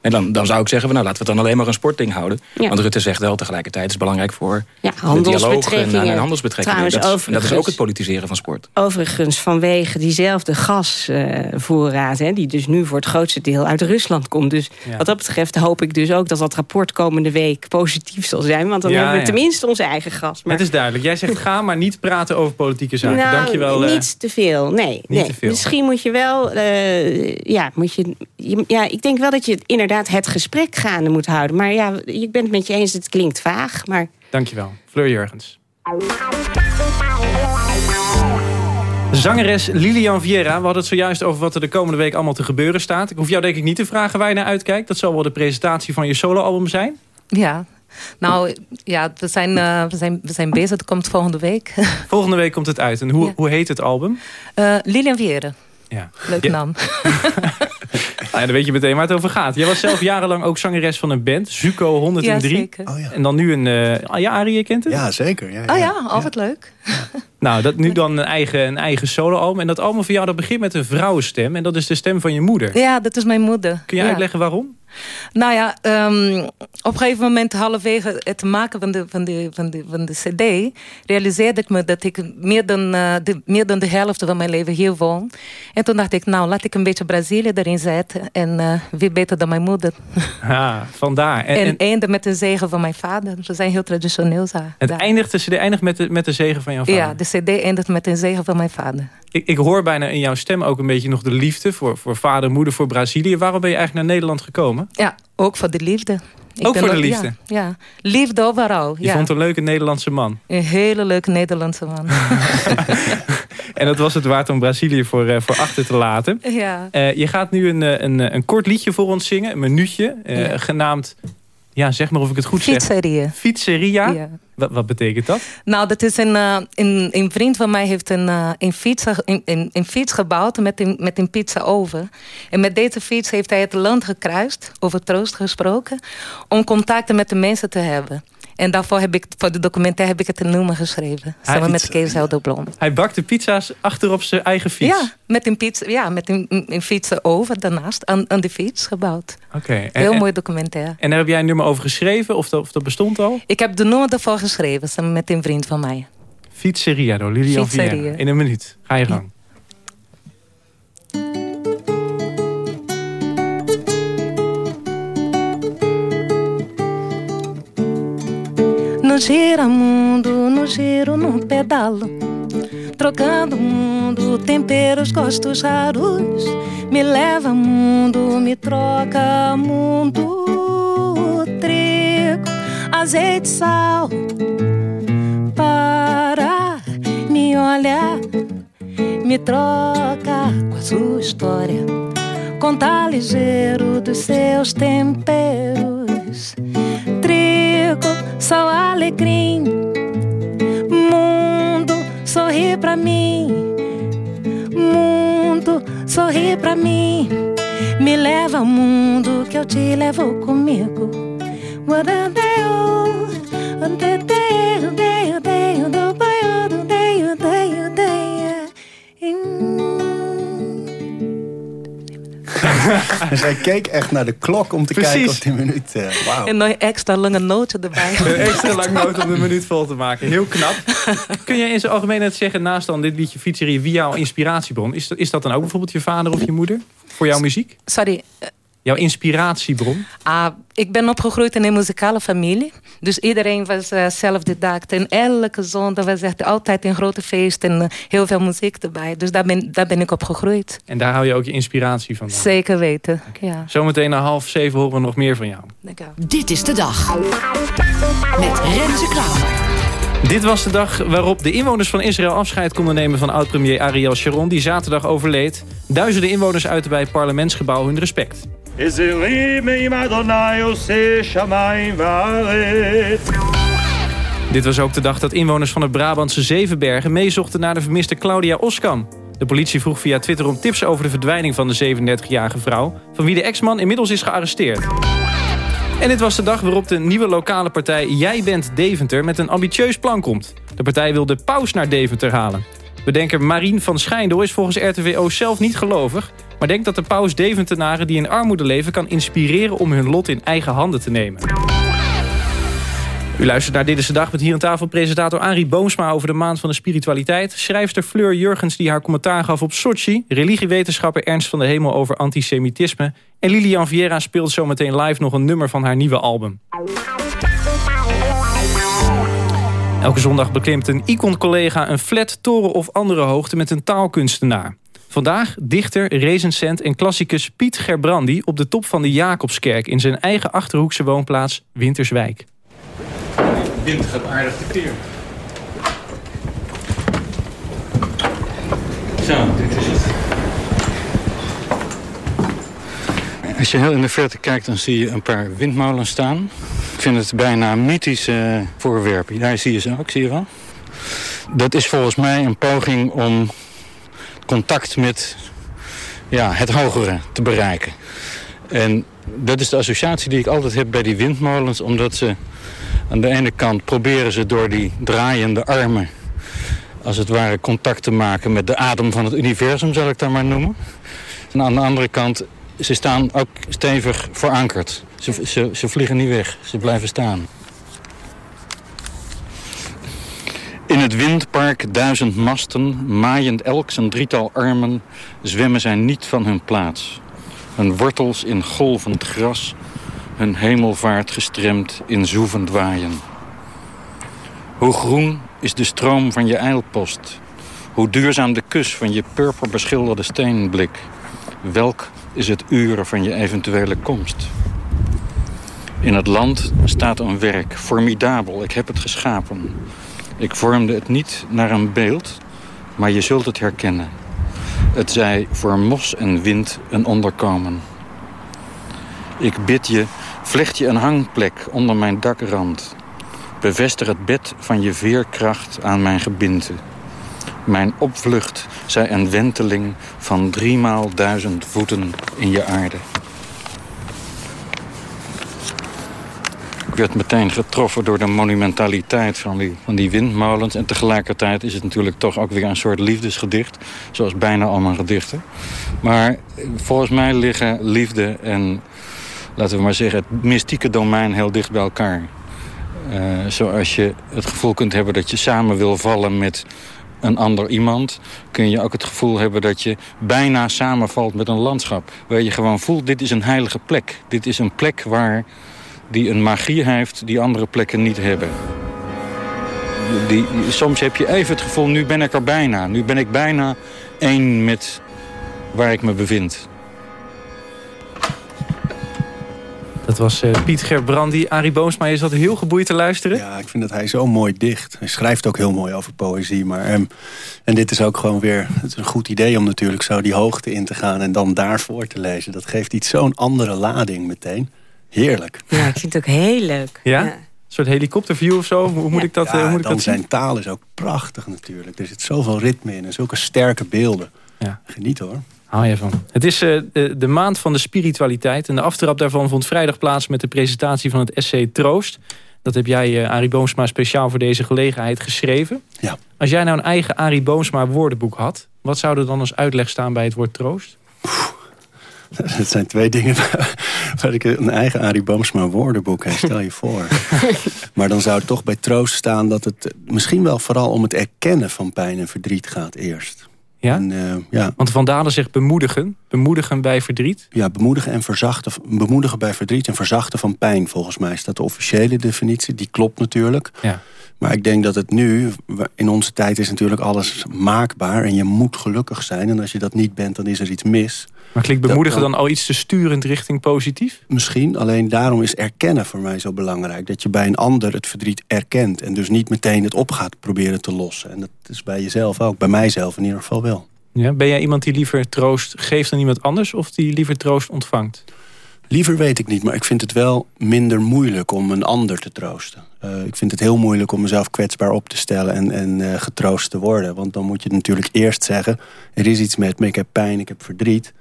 Speaker 21: En dan, dan zou ik zeggen, nou, laten we het dan alleen maar een sportding houden.
Speaker 22: Ja.
Speaker 21: Want Rutte zegt wel tegelijkertijd... het is belangrijk voor
Speaker 22: Ja,
Speaker 21: de dialoog en,
Speaker 22: handelsbetrekkingen.
Speaker 21: en handelsbetrekkingen.
Speaker 22: Trouwens,
Speaker 21: dat, dat is ook het politiseren van sport.
Speaker 22: Overigens vanwege diezelfde gasvoorraad... hè, die dus nu voor het grootste deel uit Rusland komt. Dus
Speaker 19: Ja.
Speaker 22: wat dat betreft hoop ik dus ook dat dat rapport komende week positief zal zijn. Want dan
Speaker 19: Ja,
Speaker 22: hebben we
Speaker 19: ja.
Speaker 22: tenminste onze eigen gas. Maar
Speaker 19: Het is duidelijk. Jij zegt ga maar niet praten over politieke zaken.
Speaker 22: nou,
Speaker 19: Dankjewel. eh,
Speaker 22: niet te veel. Nee, nee.
Speaker 19: te veel.
Speaker 22: Misschien moet je wel... eh, ja, moet je, je- ja, ik denk wel dat je inderdaad het gesprek gaande moet houden. Maar ja, ik ben het met je eens, het klinkt vaag. Maar
Speaker 19: Dankjewel. Fleur Jurgens. Zangeres Lilian Vieira. We hadden het zojuist over wat er de komende week allemaal te gebeuren staat. Ik hoef jou denk ik niet te vragen waar je naar uitkijkt. Dat zal wel de presentatie van je soloalbum zijn.
Speaker 26: Ja, nou ja, we zijn, eh, we zijn, we zijn bezig. Het komt volgende week.
Speaker 19: Volgende week komt het uit. En hoe, hoe heet het album?
Speaker 26: Eh Lilian Vieren.
Speaker 19: Ja.
Speaker 26: Leuk
Speaker 19: Ja.
Speaker 26: naam. *laughs*
Speaker 19: Nou ja, dan weet je meteen waar het over gaat. Jij was zelf jarenlang ook zangeres van een band. Zuko 103.
Speaker 26: Ja, zeker.
Speaker 20: Oh, ja.
Speaker 19: En dan nu een... eh, ah, ja, Arie, je kent het?
Speaker 20: Ja, zeker. Ja,
Speaker 26: Oh ja, oh wat leuk. *laughs*
Speaker 19: Nou, dat nu dan een eigen, een eigen soloalbum. En dat album van jou dat begint met een vrouwenstem. En dat is de stem van je moeder.
Speaker 26: Ja, dat is mijn moeder.
Speaker 19: Kun je
Speaker 26: Ja.
Speaker 19: uitleggen waarom?
Speaker 26: Nou ja, ehm, op een gegeven moment, halverwege het maken van de, van, de, van, de, van de cd... realiseerde ik me dat ik meer dan, eh, de, meer dan de helft van mijn leven hier woon. En toen dacht ik, nou, laat ik een beetje Brazilië erin zetten. En eh, wie beter dan mijn moeder. *laughs*
Speaker 19: Ah, vandaar. En,
Speaker 26: En,
Speaker 19: en
Speaker 26: eindigde met de zegen van mijn vader. We zijn heel traditioneel daar.
Speaker 19: het eindigt, de CD eindigt met de, met de zegen van jouw vader.
Speaker 26: Ja, de cd eindigt met een zegen van mijn vader.
Speaker 19: Ik, ik hoor bijna in jouw stem ook een beetje nog de liefde... voor, voor vader moeder voor Brazilië. Waarom ben je eigenlijk naar Nederland gekomen?
Speaker 26: Ja, ook voor de liefde. Ik
Speaker 19: Ook voor de liefde?
Speaker 26: Ja, ja. liefde overal.
Speaker 19: Je
Speaker 26: ja.
Speaker 19: vond een leuke Nederlandse man.
Speaker 26: Een hele leuke Nederlandse man. *laughs* *laughs*
Speaker 19: En dat was het waard om Brazilië voor, eh, voor achter te laten.
Speaker 26: ja.
Speaker 19: Eh, je gaat nu een, eh, een, een kort liedje voor ons zingen. Een minuutje.
Speaker 26: Ja.
Speaker 19: Genaamd, ja zeg maar of ik het goed zeg.
Speaker 26: Fietseria.
Speaker 19: Fietseria.
Speaker 26: Ja.
Speaker 19: Wat, wat betekent dat?
Speaker 26: Nou, dat is een, eh, een, een vriend van mij heeft een, eh, een, fiets, een, een, een fiets gebouwd met een, met een pizza over. En met deze fiets heeft hij het land gekruist, over troost gesproken, om contacten met de mensen te hebben. En daarvoor heb ik, voor de documentaire heb ik het een nummer geschreven.
Speaker 19: Hij
Speaker 26: Samen met Kees Helderblom.
Speaker 19: Hij bakte pizza's achter op zijn eigen fiets.
Speaker 26: Ja, met een, fiets, ja, met een, een, fiets over daarnaast, aan, aan de fiets gebouwd.
Speaker 19: Oké.
Speaker 26: Heel
Speaker 19: en-
Speaker 26: mooi documentaire.
Speaker 19: En daar heb jij een nummer over geschreven? Of dat, of dat bestond al?
Speaker 26: Ik heb de nummer ervoor geschreven, samen met een vriend van mij.
Speaker 19: Fietseria door Lilian
Speaker 26: Fietseria.
Speaker 19: In een minuut. Ga je gang.
Speaker 26: No giramundo, no giro, no pedalo. Trocando mundo, temperos, gostos raros. Me leva mundo, me troca mundo Trigo, azeite, sal. Para, me olha Me troca com a sua história. Contar ligeiro dos seus temperos Sal, alecrim. Mundo, sorri pra mim. Mundo, sorri pra mim. Me leva ao mundo que eu te levo comigo. Guarandeu, andedeu, deu, deu, *laughs*
Speaker 20: Zij keek echt naar de klok om te
Speaker 19: Precies.
Speaker 20: kijken of die minuut... Wauw.
Speaker 26: En nog een extra lange noten erbij. *laughs*
Speaker 19: Een extra lang nood om de minuut vol te maken. Heel knap. Kun jij in zijn algemeenheid zeggen, naast dan dit liedje Fietserie, wie jouw inspiratiebron? Is dat, is dat dan ook bijvoorbeeld je vader of je moeder? Voor jouw muziek?
Speaker 26: Sorry,
Speaker 19: Jouw inspiratiebron?
Speaker 26: Ah, ik ben opgegroeid in een muzikale familie. Dus iedereen was uh, zelfdidact. En elke zondag was echt altijd een grote feest en uh, heel veel muziek erbij. Dus daar ben, daar ben ik op gegroeid.
Speaker 19: En daar hou je ook je inspiratie van?
Speaker 26: Zeker weten, ja.
Speaker 19: Zometeen na half zeven horen we nog meer van jou.
Speaker 18: Dit is de dag. Met Renze Klamer.
Speaker 19: Dit was de dag waarop de inwoners van Israël afscheid konden nemen van oud-premier Ariel Sharon, die zaterdag overleed. Duizenden inwoners uiten bij het parlementsgebouw hun respect. Dit was ook de dag dat inwoners van het Brabantse Zevenbergen meezochten naar de vermiste Claudia Oskam. De politie vroeg via Twitter om tips over de verdwijning van de 37-jarige vrouw... van wie de ex-man inmiddels is gearresteerd. En dit was de dag waarop de nieuwe lokale partij Jij bent Deventer met een ambitieus plan komt. De partij wil de paus naar Deventer halen. Bedenker Marien van Schijndel is volgens RTWO zelf niet gelovig... maar denkt dat de paus Deventenaren die in armoede leven kan inspireren om hun lot in eigen handen te nemen. U luistert naar Dit is de Dag met hier aan tafel presentator Arie Boomsma over de maand van de spiritualiteit. Schrijfster Fleur Jurgens die haar commentaar gaf op Sochi. Religiewetenschapper Ernst van de Hemel over antisemitisme. En Lilian Vieira speelt zometeen live nog een nummer van haar nieuwe album. Elke zondag beklimt een icon-collega een flat, toren of andere hoogte met een taalkunstenaar. Vandaag dichter, recensent en klassicus Piet Gerbrandi op de top van de Jacobskerk... in zijn eigen Achterhoekse woonplaats Winterswijk. Wind gaat aardig tekeer. Zo, dit is het.
Speaker 27: Als je heel in de verte kijkt, dan zie je een paar windmolens staan. Ik vind het bijna mythische voorwerp. Daar zie je ze ook, zie je wel? Dat is volgens mij een poging om contact met ja, het hogere te bereiken. En dat is de associatie die ik altijd heb bij die windmolens, omdat ze aan de ene kant proberen ze door die draaiende armen als het ware contact te maken met de adem van het universum, zal ik dat maar noemen. En aan de andere kant, ze staan ook stevig verankerd. Ze, ze, ze vliegen niet weg, ze blijven staan. In het windpark duizend masten, maaiend elk zijn drietal armen, zwemmen zij niet van hun plaats. Hun wortels in golvend gras, hun hemelvaart gestremd in zoevend waaien. Hoe groen is de stroom van je eilpost? Hoe duurzaam de kus van je purperbeschilderde steenblik? Welk is het uur van je eventuele komst? In het land staat een werk, formidabel, ik heb het geschapen. Ik vormde het niet naar een beeld, maar je zult het herkennen. Het zij voor mos en wind een onderkomen. Ik bid je, vlecht je een hangplek onder mijn dakrand. Bevestig het bed van je veerkracht aan mijn gebinte. Mijn opvlucht zij een wenteling van driemaal duizend voeten in je aarde. Ik werd meteen getroffen door de monumentaliteit van die, van die windmolens. En tegelijkertijd is het natuurlijk toch ook weer een soort liefdesgedicht. Zoals bijna al mijn gedichten. Maar volgens mij liggen liefde en, laten we maar zeggen, het mystieke domein heel dicht bij elkaar. Uh, zoals je het gevoel kunt hebben dat je samen wil vallen met een ander iemand... kun je ook het gevoel hebben dat je bijna samenvalt met een landschap. Waar je gewoon voelt, dit is een heilige plek. Dit is een plek waar die een magie heeft die andere plekken niet hebben. Die, soms heb je even het gevoel, nu ben ik er bijna. Nu ben ik bijna één met waar ik me bevind.
Speaker 19: Dat was uh, Piet Gerbrandi. Arie Boomsma, je zat heel geboeid te luisteren.
Speaker 20: Ja, ik vind dat hij zo mooi dicht. Hij schrijft ook heel mooi over poëzie. Maar, um, en dit is ook gewoon weer het is een goed idee om natuurlijk zo die hoogte in te gaan... en dan daarvoor te lezen. Dat geeft iets zo'n andere lading meteen. Heerlijk.
Speaker 22: Ja, ik vind het ook heel leuk.
Speaker 19: Ja? Een soort helikopterview of zo? Hoe moet ik dat,
Speaker 20: ja,
Speaker 19: hoe moet ik
Speaker 20: dan
Speaker 19: dat
Speaker 20: zijn
Speaker 19: zien?
Speaker 20: taal is ook prachtig natuurlijk. Er zit zoveel ritme in en zulke sterke beelden.
Speaker 19: Ja.
Speaker 20: Geniet hoor.
Speaker 19: Hou je van. Het is uh, de, de, maand van de spiritualiteit. En de aftrap daarvan vond vrijdag plaats met de presentatie van het essay Troost. Dat heb jij, uh, Arie Boomsma, speciaal voor deze gelegenheid geschreven.
Speaker 20: Ja.
Speaker 19: Als jij nou een eigen Arie Boomsma woordenboek had... wat zou er dan als uitleg staan bij het woord troost?
Speaker 20: Het zijn twee dingen *laughs* waar ik een eigen Arie Boomsma woordenboek heb. Stel je voor. *laughs* maar dan zou het toch bij troost staan dat het misschien wel vooral om het erkennen van pijn en verdriet gaat eerst.
Speaker 19: Ja?
Speaker 20: En, uh, ja.
Speaker 19: Want Van Dalen zegt bemoedigen. Bemoedigen bij verdriet.
Speaker 20: Ja, bemoedigen, en verzachten, bemoedigen bij verdriet en verzachten van pijn. Volgens mij is dat de officiële definitie. Die klopt natuurlijk.
Speaker 19: Ja.
Speaker 20: Maar ik denk dat het nu, in onze tijd is natuurlijk alles maakbaar. En je moet gelukkig zijn. En als je dat niet bent, dan is er iets mis.
Speaker 19: Maar klinkt bemoedigen dan al iets te sturend richting positief?
Speaker 20: Misschien, alleen daarom is erkennen voor mij zo belangrijk. Dat je bij een ander het verdriet erkent. En dus niet meteen het op gaat proberen te lossen. En dat is bij jezelf ook, bij mijzelf in ieder geval wel.
Speaker 19: Ja, ben jij iemand die liever troost geeft dan iemand anders... of die liever troost ontvangt?
Speaker 20: Liever weet ik niet, maar ik vind het wel minder moeilijk om een ander te troosten. Uh, ik vind het heel moeilijk om mezelf kwetsbaar op te stellen en, en uh, getroost te worden. Want dan moet je natuurlijk eerst zeggen, er is iets met me, ik heb pijn, ik heb verdriet.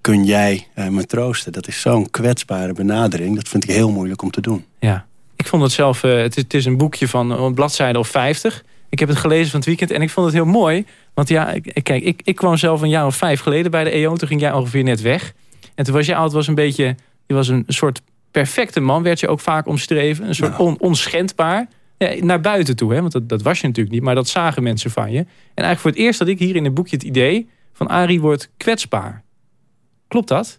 Speaker 20: Kun jij uh, me troosten? Dat is zo'n kwetsbare benadering, dat vind ik heel moeilijk om te doen.
Speaker 19: Ja, ik vond het zelf, het is, het, is, een boekje van een bladzijde of 50. Ik heb het gelezen van het weekend en ik vond het heel mooi. Want ja, kijk, ik, ik kwam zelf een jaar of vijf geleden bij de EO, toen ging jij ongeveer net weg. En toen was je oud, was een beetje je was een soort perfecte man, werd je ook vaak omstreven. Een soort on, onschendbaar. Ja, naar buiten toe, hè? want dat, dat was je natuurlijk niet. Maar dat zagen mensen van je. En eigenlijk voor het eerst had ik hier in het boekje het idee... van Arie wordt kwetsbaar. Klopt dat?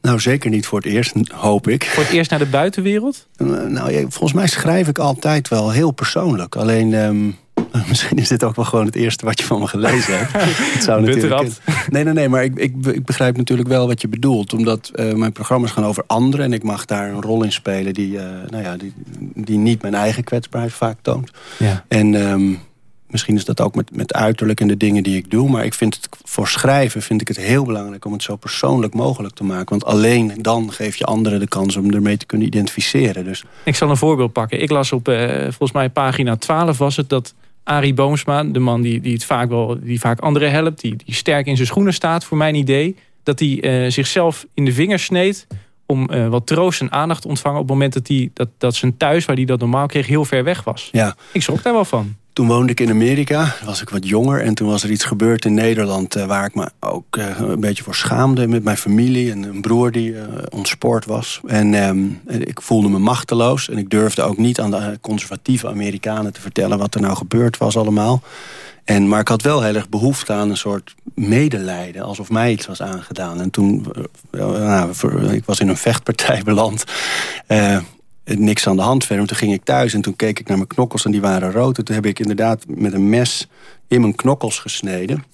Speaker 20: Nou, zeker niet voor het eerst, hoop ik.
Speaker 19: Voor het eerst naar de buitenwereld?
Speaker 20: Nou, ja, volgens mij schrijf ik altijd wel heel persoonlijk. Alleen... Um... *laughs* Misschien is dit ook wel gewoon het eerste wat je van me gelezen hebt. *laughs* Het zou natuurlijk... Nee, nee, nee, maar ik, ik, ik, begrijp natuurlijk wel wat je bedoelt. Omdat uh, mijn programma's gaan over anderen... en ik mag daar een rol in spelen die, uh, nou ja, die, die niet mijn eigen kwetsbaarheid vaak toont.
Speaker 19: Ja.
Speaker 20: En um, misschien is dat ook met, met uiterlijk en de dingen die ik doe... maar ik vind het voor schrijven vind ik het heel belangrijk... om het zo persoonlijk mogelijk te maken. Want alleen dan geef je anderen de kans om ermee te kunnen identificeren. Dus...
Speaker 19: Ik zal een voorbeeld pakken. Ik las op, uh, volgens mij pagina 12 was het... dat Arie Boomsma, de man die, die, het vaak wel, die vaak anderen helpt... Die, die sterk in zijn schoenen staat, voor mijn idee... dat hij uh, zichzelf in de vingers sneed om uh, wat troost en aandacht te ontvangen... op het moment dat, hij, dat, dat zijn thuis, waar hij dat normaal kreeg, heel ver weg was.
Speaker 20: Ja.
Speaker 19: Ik schrok daar wel van.
Speaker 20: Toen woonde ik in Amerika, was ik wat jonger... en toen was er iets gebeurd in Nederland... Uh, waar ik me ook uh, een beetje voor schaamde met mijn familie... en een broer die uh, ontspoord was. En um, ik voelde me machteloos... en ik durfde ook niet aan de conservatieve Amerikanen te vertellen... wat er nou gebeurd was allemaal. En, maar ik had wel heel erg behoefte aan een soort medelijden... alsof mij iets was aangedaan. En toen, nou, ik was in een vechtpartij *laughs* beland niks aan de hand verder. Toen ging ik thuis en toen keek ik naar mijn knokkels en die waren rood. En toen heb ik inderdaad met een mes in mijn knokkels gesneden.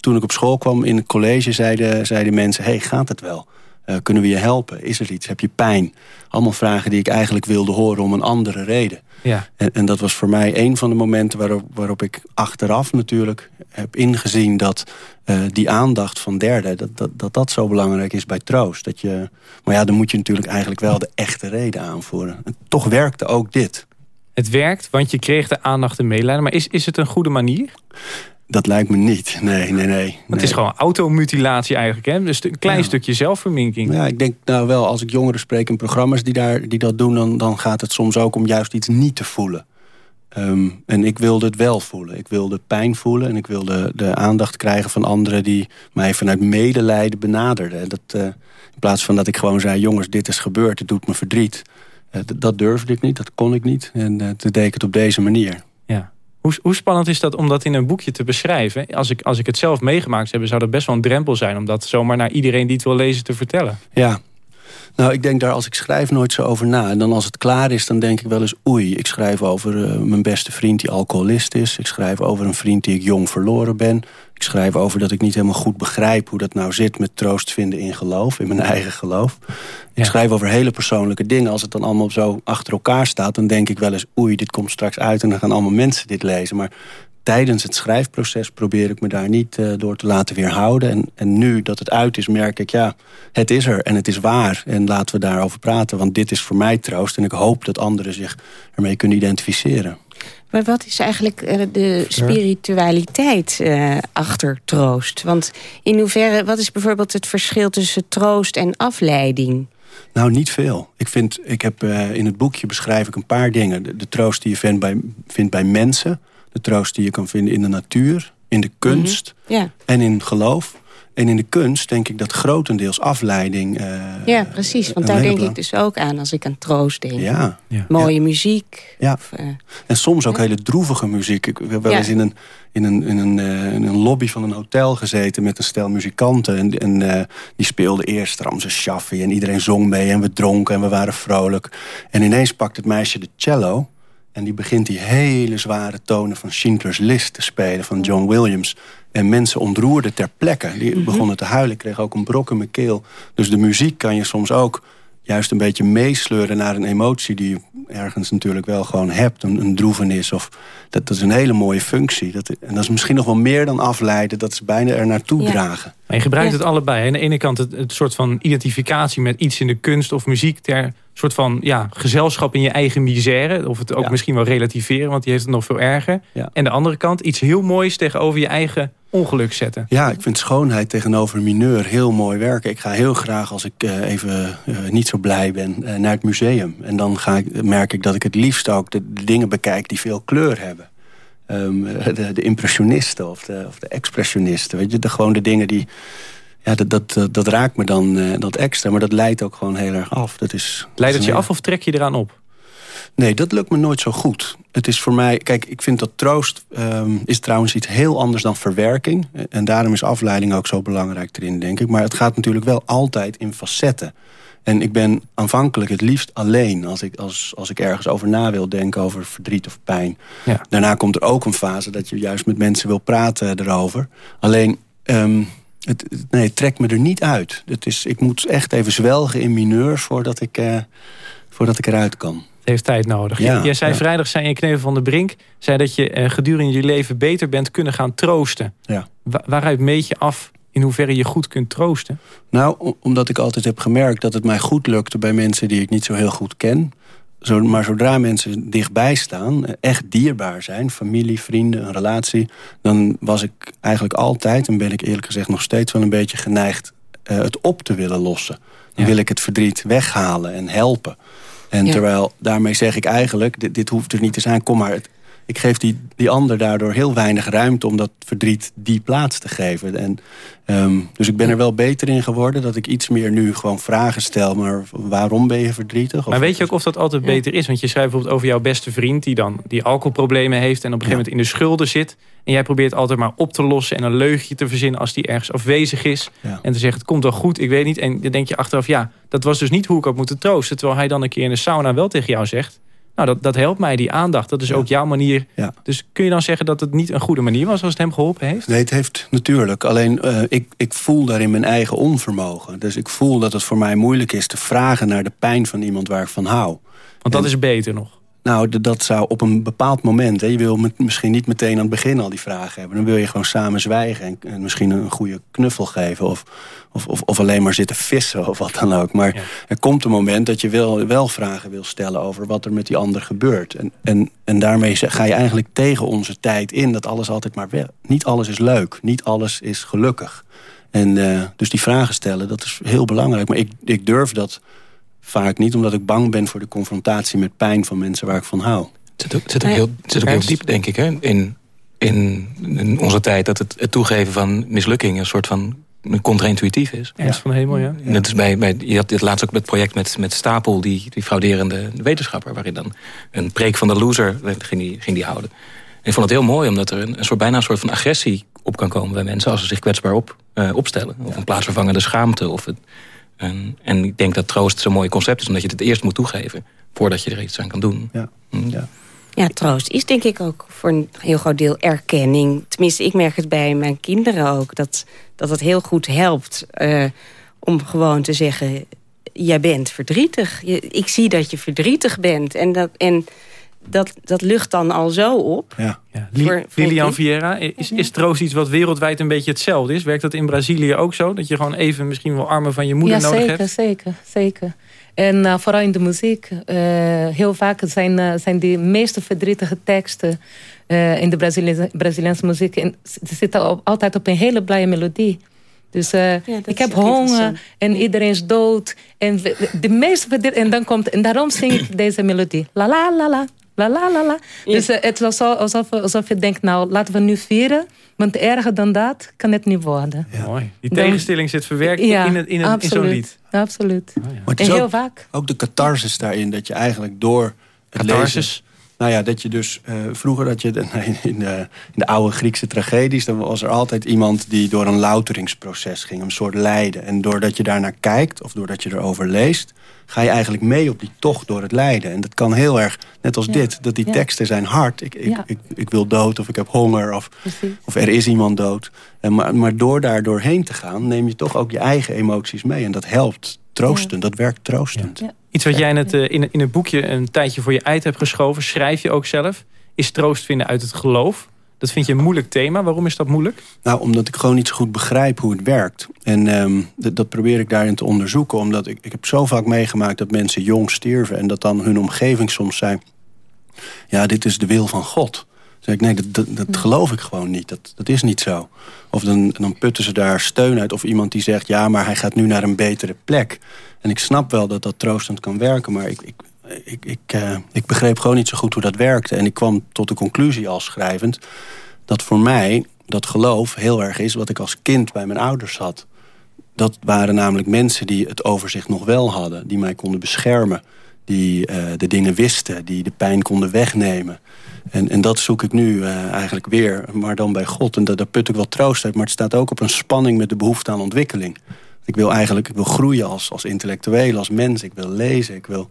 Speaker 20: Toen ik op school kwam in het college zeiden, zeiden mensen... hey, gaat het wel? Eh, kunnen we je helpen? Is er iets? Heb je pijn? Allemaal vragen die ik eigenlijk wilde horen om een andere reden.
Speaker 19: Ja.
Speaker 20: En, en dat was voor mij een van de momenten waarop, waarop ik achteraf natuurlijk heb ingezien dat uh, die aandacht van derden, dat, dat, dat dat zo belangrijk is bij troost. Dat je, maar ja, dan moet je natuurlijk eigenlijk wel de echte reden aanvoeren. En toch werkte ook dit.
Speaker 19: Het werkt, want je kreeg de aandacht en medelijden. Maar is, is het een goede manier?
Speaker 20: Dat lijkt me niet. Nee, nee, nee.
Speaker 19: Het is gewoon automutilatie eigenlijk. Hè? Dus een klein stukje zelfverminking.
Speaker 20: Ja, ik denk nou wel, als ik jongeren spreek in programma's die, daar, die dat doen... Dan, dan gaat het soms ook om juist iets niet te voelen. Ehm, en ik wilde het wel voelen. Ik wilde pijn voelen en ik wilde de aandacht krijgen van anderen... die mij vanuit medelijden benaderden. Dat, uh, in plaats van dat ik gewoon zei, jongens, dit is gebeurd, het doet me verdriet. Uh, dat durfde ik niet, dat kon ik niet. En uh, toen deed ik het op deze manier.
Speaker 19: Hoe, hoe, spannend is dat om dat in een boekje te beschrijven? Als ik, als ik het zelf meegemaakt heb, zou dat best wel een drempel zijn... om dat zomaar naar iedereen die het wil lezen te vertellen.
Speaker 20: Ja, nou, ik denk daar als ik schrijf nooit zo over na. En dan als het klaar is, dan denk ik wel eens... oei, ik schrijf over uh, mijn beste vriend die alcoholist is. Ik schrijf over een vriend die ik jong verloren ben. Ik schrijf over dat ik niet helemaal goed begrijp... hoe dat nou zit met troost vinden in geloof, in mijn *laughs* eigen geloof. Ik schrijf over hele persoonlijke dingen. Als het dan allemaal zo achter elkaar staat... dan denk ik wel eens, oei, dit komt straks uit... en dan gaan allemaal mensen dit lezen. Maar tijdens het schrijfproces probeer ik me daar niet uh, door te laten weerhouden. En, en nu dat het uit is, merk ik, ja, het is er en het is waar. En laten we daarover praten, want dit is voor mij troost. En ik hoop dat anderen zich ermee kunnen identificeren.
Speaker 22: Maar wat is eigenlijk uh, de spiritualiteit uh, achter troost? Want in hoeverre, wat is bijvoorbeeld het verschil tussen troost en afleiding?
Speaker 20: Nou, niet veel. Ik, vind, ik heb uh, in het boekje beschrijf ik een paar dingen. De, de troost die je vindt bij, vindt bij mensen de troost die je kan vinden in de natuur, in de kunst
Speaker 22: mm -hmm. ja.
Speaker 20: en in geloof. En in de kunst denk ik dat grotendeels afleiding... Uh,
Speaker 22: ja, precies. Want daar denk ik dus ook aan als ik aan troost denk.
Speaker 20: Ja.
Speaker 22: ja. Mooie ja. muziek.
Speaker 20: Ja.
Speaker 22: Of, uh,
Speaker 20: en soms ook hele droevige muziek. Ik heb wel eens in een, in, een, in, een, uh, in een lobby van een hotel gezeten... met een stel muzikanten. En, en die speelden eerst Ramses Shaffi. En iedereen zong mee en we dronken en we waren vrolijk. En ineens pakt het meisje de cello... En die begint die hele zware tonen van Schindler's List te spelen... van John Williams. En mensen ontroerden ter plekke. Die
Speaker 22: Mhm.
Speaker 20: begonnen te huilen, kregen ook een brok in mijn keel. Dus de muziek kan je soms ook juist een beetje meesleuren... naar een emotie die je ergens natuurlijk wel gewoon hebt. Een, een droevenis. Of, dat, dat is een hele mooie functie. Dat, en dat is misschien nog wel meer dan afleiden. Dat is bijna er naartoe
Speaker 22: Ja.
Speaker 20: dragen.
Speaker 19: Maar je gebruikt het allebei. hè. Aan de ene kant het, het soort van identificatie met iets in de kunst of muziek... ter soort van ja, gezelschap in je eigen misère. Of het ook misschien wel relativeren, want die heeft het nog veel erger. En de andere kant iets heel moois tegenover je eigen ongeluk zetten.
Speaker 20: Ja, ik vind schoonheid tegenover mineur heel mooi werken. Ik ga heel graag, als ik eh, even eh, niet zo blij ben, eh, naar het museum. En dan ga ik, merk ik dat ik het liefst ook de, de dingen bekijk die veel kleur hebben. Ehm, de, de impressionisten of de, of de expressionisten. Weet je, de, gewoon de dingen die... Ja, dat, dat, dat, raakt me dan dat extra, maar dat leidt ook gewoon heel erg af. Dat is,
Speaker 19: Leidt het je af of trek je eraan op?
Speaker 20: Nee, dat lukt me nooit zo goed. Het is voor mij, kijk, ik vind dat troost ehm, is trouwens iets heel anders dan verwerking. En daarom is afleiding ook zo belangrijk erin, denk ik. Maar het gaat natuurlijk wel altijd in facetten. En ik ben aanvankelijk het liefst alleen als ik, als, als ik ergens over na wil denken, over verdriet of pijn.
Speaker 19: Ja.
Speaker 20: Daarna komt er ook een fase dat je juist met mensen wil praten erover. Alleen, ehm, het, het- nee, het trekt me er niet uit. Het is, ik moet echt even zwelgen in mineur voordat ik, eh, voordat ik eruit kan.
Speaker 19: Heeft tijd nodig.
Speaker 20: Ja,
Speaker 19: Jij zei
Speaker 20: ja.
Speaker 19: vrijdag, zei in Knevel van de Brink... zei dat je eh, gedurende je leven beter bent kunnen gaan troosten.
Speaker 20: Ja.
Speaker 19: Wa- waaruit meet je af in hoeverre je goed kunt troosten?
Speaker 20: Nou, omdat ik altijd heb gemerkt dat het mij goed lukte... bij mensen die ik niet zo heel goed ken. Zo, maar zodra mensen dichtbij staan, eh, echt dierbaar zijn... familie, vrienden, een relatie... dan was ik eigenlijk altijd, en ben ik eerlijk gezegd nog steeds wel een beetje geneigd... eh, het op te willen lossen. Dan wil ik het verdriet weghalen en helpen. En
Speaker 22: Ja.
Speaker 20: terwijl, daarmee zeg ik eigenlijk... dit, dit hoeft er niet te zijn, kom maar... Het, ik geef die, die ander daardoor heel weinig ruimte om dat verdriet die plaats te geven. En, ehm, dus ik ben er wel beter in geworden dat ik iets meer nu gewoon vragen stel. Maar waarom ben je verdrietig? Of-
Speaker 19: Maar weet je ook of dat altijd beter is? Want je schrijft bijvoorbeeld over jouw beste vriend... die dan die alcoholproblemen heeft en op een gegeven moment in de schulden zit. En jij probeert altijd maar op te lossen en een leugje te verzinnen... als die ergens afwezig is.
Speaker 20: Ja.
Speaker 19: En te zeggen, het komt wel goed, ik weet niet. En dan denk je achteraf, ja, dat was dus niet hoe ik had moeten troosten. Terwijl hij dan een keer in de sauna wel tegen jou zegt... Nou, dat, dat helpt mij, die aandacht. Dat is ook jouw manier.
Speaker 20: Ja.
Speaker 19: Dus kun je dan zeggen dat het niet een goede manier was... als het hem geholpen heeft?
Speaker 20: Nee, het heeft natuurlijk. Alleen, uh, ik, ik voel daarin mijn eigen onvermogen. Dus ik voel dat het voor mij moeilijk is te vragen naar de pijn van iemand waar ik van hou.
Speaker 19: Want dat is beter nog.
Speaker 20: Nou, dat zou op een bepaald moment... Hè, je wil misschien niet meteen aan het begin al die vragen hebben. Dan wil je gewoon samen zwijgen en, en misschien een goede knuffel geven... Of, of, of, of, alleen maar zitten vissen of wat dan ook. Maar er komt een moment dat je wel, wel vragen wil stellen... over wat er met die ander gebeurt. En, en, en daarmee ga je eigenlijk tegen onze tijd in... dat alles altijd maar... Wel, niet alles is leuk, niet alles is gelukkig. En uh, dus die vragen stellen, dat is heel belangrijk. Maar ik, ik durf dat vaak niet, omdat ik bang ben voor de confrontatie met pijn van mensen waar ik van hou.
Speaker 21: Het zit ook, zit ook, heel, zit ook heel diep, denk ik, hè? In, in, in onze tijd dat het, het toegeven van mislukking een soort van contra-intuïtief is.
Speaker 19: Ernst van de hemel, ja.
Speaker 21: ja. is bij, bij, je had dit laatst ook met het project met, met Stapel, die, die frauderende wetenschapper, waarin dan een preek van de loser ging die, ging die houden. En ik vond het heel mooi, omdat er een, een soort, bijna een soort van agressie op kan komen bij mensen als ze zich kwetsbaar op, uh, opstellen. Of een plaatsvervangende schaamte. Of het, en, en ik denk dat troost zo'n mooi concept is... omdat je het eerst moet toegeven voordat je er iets aan kan doen.
Speaker 20: Ja.
Speaker 21: ja.
Speaker 22: Ja, troost is denk ik ook voor een heel groot deel erkenning. Tenminste, ik merk het bij mijn kinderen ook. Dat, dat het heel goed helpt uh, om gewoon te zeggen... jij bent verdrietig. Je, ik zie dat je verdrietig bent. En dat, en dat, dat lucht dan al zo op.
Speaker 20: Ja.
Speaker 19: Ja. Voor, voor Lilian Vieira, is, is troost iets wat wereldwijd een beetje hetzelfde is? Werkt dat in Brazilië ook zo? Dat je gewoon even misschien wel armen van je moeder
Speaker 26: ja,
Speaker 19: nodig
Speaker 26: zeker,
Speaker 19: hebt?
Speaker 26: Zeker, zeker. En uh, vooral in de muziek. Uh, heel vaak zijn, uh, zijn die meest verdrietige teksten in de Braziliaanse, Braziliaanse muziek. En ze zitten altijd op een hele blije melodie. Dus uh, ja, ik heb honger en iedereen is dood. En de meeste en dan komt en daarom zing ik *clears throat* deze melodie. La la la la. La la la la. Ja. Dus uh, het was alsof, alsof je denkt, nou laten we nu vieren. Want erger dan dat kan het niet worden.
Speaker 19: Ja. Mooi. Die tegenstelling zit verwerkt ja, in, het, in, een, in zo'n lied.
Speaker 26: Absoluut.
Speaker 20: Oh, maar het is
Speaker 26: en heel
Speaker 20: ook,
Speaker 26: vaak.
Speaker 20: Ook de catharsis daarin. Dat je eigenlijk door het
Speaker 19: catharsis.
Speaker 20: lezen... Nou ja, dat je dus uh, vroeger dat je *laughs* in de, in de oude Griekse tragedies, dan was er altijd iemand die door een louteringsproces ging, een soort lijden. En doordat je daarnaar kijkt of doordat je erover leest, ga je eigenlijk mee op die tocht door het lijden. En dat kan heel erg, net als
Speaker 26: Ja.
Speaker 20: dit, dat die
Speaker 26: Ja.
Speaker 20: teksten zijn hard. Ik, ik,
Speaker 26: Ja.
Speaker 20: ik, ik wil dood of ik heb honger of,
Speaker 26: Precies.
Speaker 20: of er is iemand dood. En maar, maar door daar doorheen te gaan, neem je toch ook je eigen emoties mee. En dat helpt troostend, dat werkt troostend.
Speaker 19: Iets wat jij in het, eh, in, in het boekje een tijdje voor je uit hebt geschoven... schrijf je ook zelf, is troost vinden uit het geloof. Dat vind je een moeilijk thema. Waarom is dat moeilijk?
Speaker 20: Nou, omdat ik gewoon niet zo goed begrijp hoe het werkt. En ehm, dat, dat probeer ik daarin te onderzoeken. Omdat ik, ik heb zo vaak meegemaakt dat mensen jong stierven... en dat dan hun omgeving soms zei... ja, dit is de wil van God. Dan zeg ik, nee, dat, dat, dat geloof ik gewoon niet. Dat, dat is niet zo. Of dan, dan putten ze daar steun uit. Of iemand die zegt, ja, maar hij gaat nu naar een betere plek. En ik snap wel dat dat troostend kan werken... maar ik, ik, ik, ik, eh, ik begreep gewoon niet zo goed hoe dat werkte. En ik kwam tot de conclusie als schrijvend... dat voor mij dat geloof heel erg is wat ik als kind bij mijn ouders had. Dat waren namelijk mensen die het overzicht nog wel hadden. Die mij konden beschermen. Die eh, de dingen wisten. Die de pijn konden wegnemen. En, en dat zoek ik nu eh, eigenlijk weer. Maar dan bij God. En daar, put ik wel troost uit. Maar het staat ook op een spanning met de behoefte aan ontwikkeling. Ik wil eigenlijk ik wil groeien als, als intellectueel, als mens. Ik wil lezen. Ik wil,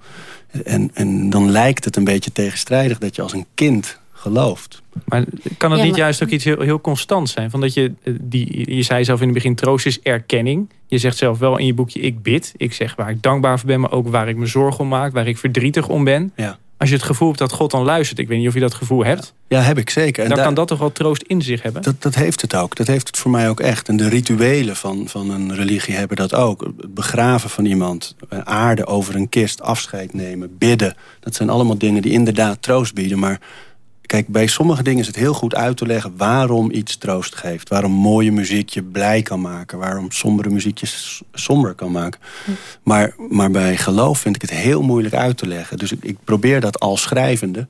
Speaker 20: en, en dan lijkt het een beetje tegenstrijdig dat je als een kind gelooft.
Speaker 19: Maar kan het
Speaker 22: Ja,
Speaker 19: niet
Speaker 22: maar-
Speaker 19: juist ook iets heel, heel constant zijn? Van dat je, eh, die, je zei zelf in het begin, troost is erkenning. Je zegt zelf wel in je boekje, ik bid. Ik zeg waar ik dankbaar voor ben, maar ook waar ik me zorgen om maak. Waar ik verdrietig om ben.
Speaker 20: Ja.
Speaker 19: Als je het gevoel hebt dat God dan luistert. Ik weet niet of je dat gevoel hebt.
Speaker 20: Ja, heb ik zeker. En
Speaker 19: dan
Speaker 20: daar-
Speaker 19: kan dat toch wel troost in zich hebben?
Speaker 20: Dat, dat heeft het ook. Dat heeft het voor mij ook echt. En de rituelen van, van een religie hebben dat ook. Het begraven van iemand, eh, aarde over een kist, afscheid nemen, bidden. Dat zijn allemaal dingen die inderdaad troost bieden. Maar kijk, bij sommige dingen is het heel goed uit te leggen... waarom iets troost geeft. Waarom mooie muziek je blij kan maken. Waarom sombere muziek je somber kan maken. Maar, maar bij geloof vind ik het heel moeilijk uit te leggen. Dus ik, ik probeer dat al schrijvende.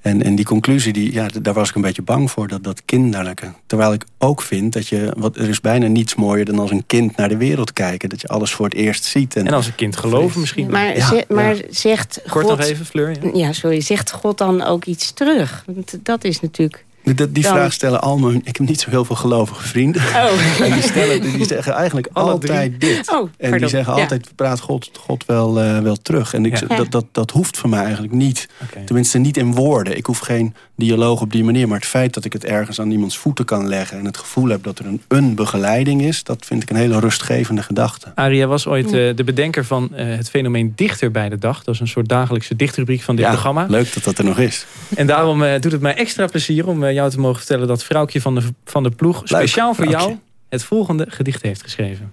Speaker 20: En, en die conclusie, die, ja, daar was ik een beetje bang voor, dat, dat kinderlijke. Terwijl ik ook vind dat je, wat, er is bijna niets mooier dan als een kind naar de wereld kijken. Dat je alles voor het eerst ziet. En,
Speaker 19: En als een kind geloven misschien.
Speaker 22: Maar,
Speaker 20: Ja,
Speaker 22: ze- maar
Speaker 20: ja.
Speaker 22: zegt
Speaker 19: Kort
Speaker 22: God...
Speaker 19: nog even, Fleur. Ja.
Speaker 22: Ja, sorry. Zegt God dan ook iets terug? Want dat is natuurlijk
Speaker 20: Die, die vraag stellen al mijn... Ik heb niet zo heel veel gelovige vrienden.
Speaker 22: Oh. *laughs*
Speaker 20: En die, stellen, die zeggen eigenlijk
Speaker 22: Alle
Speaker 20: altijd
Speaker 22: drie.
Speaker 20: dit.
Speaker 22: Oh,
Speaker 20: en die zeggen
Speaker 22: Ja.
Speaker 20: altijd, praat God, God wel, eh, wel terug. En ik,
Speaker 22: Ja.
Speaker 20: dat, dat, dat hoeft voor mij eigenlijk niet. Tenminste niet in woorden. Ik hoef geen dialoog op die manier. Maar het feit dat ik het ergens aan iemands voeten kan leggen... en het gevoel heb dat er een, een begeleiding is... dat vind ik een hele rustgevende gedachte.
Speaker 19: Aria was ooit eh, de bedenker van eh, het fenomeen Dichter bij de Dag. Dat is een soort dagelijkse dichtrubriek van dit
Speaker 20: Ja,
Speaker 19: programma.
Speaker 20: leuk dat dat er nog is.
Speaker 19: En daarom eh, doet het mij extra plezier om eh, jou te mogen vertellen... dat Vrouwtje van de, van de Ploeg speciaal voor jou het volgende gedicht heeft geschreven.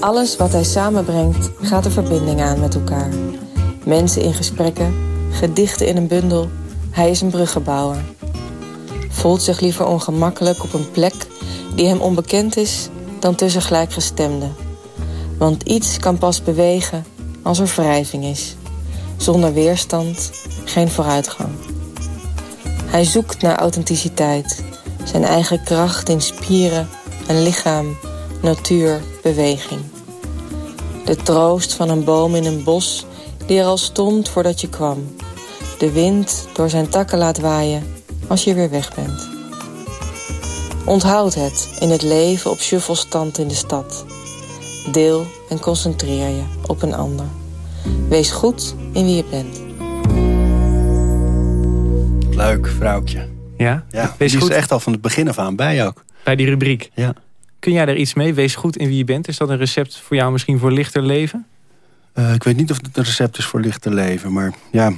Speaker 28: Alles wat hij samenbrengt gaat de verbinding aan met elkaar. Mensen in gesprekken, gedichten in een bundel. Hij is een bruggenbouwer. Voelt zich liever ongemakkelijk op een plek die hem onbekend is dan tussen gelijkgestemden. Want iets kan pas bewegen als er wrijving is. Zonder weerstand geen vooruitgang. Hij zoekt naar authenticiteit, zijn eigen kracht in spieren, een lichaam, natuur, beweging. De troost van een boom in een bos die er al stond voordat je kwam. De wind door zijn takken laat waaien als je weer weg bent. Onthoud het in het leven op shufflestand in de stad. Deel en concentreer je op een ander. Wees goed in wie je bent.
Speaker 20: Leuk, vrouwtje.
Speaker 19: Ja?
Speaker 20: Ja,
Speaker 19: Wees
Speaker 20: die
Speaker 19: goed.
Speaker 20: is echt al van het begin af aan bij ook.
Speaker 19: Bij die rubriek.
Speaker 20: Ja.
Speaker 19: Kun jij daar iets mee? Wees goed in wie je bent. Is dat een recept voor jou misschien voor lichter leven?
Speaker 20: Eh, ik weet niet of het een recept is voor lichter leven. Maar ja,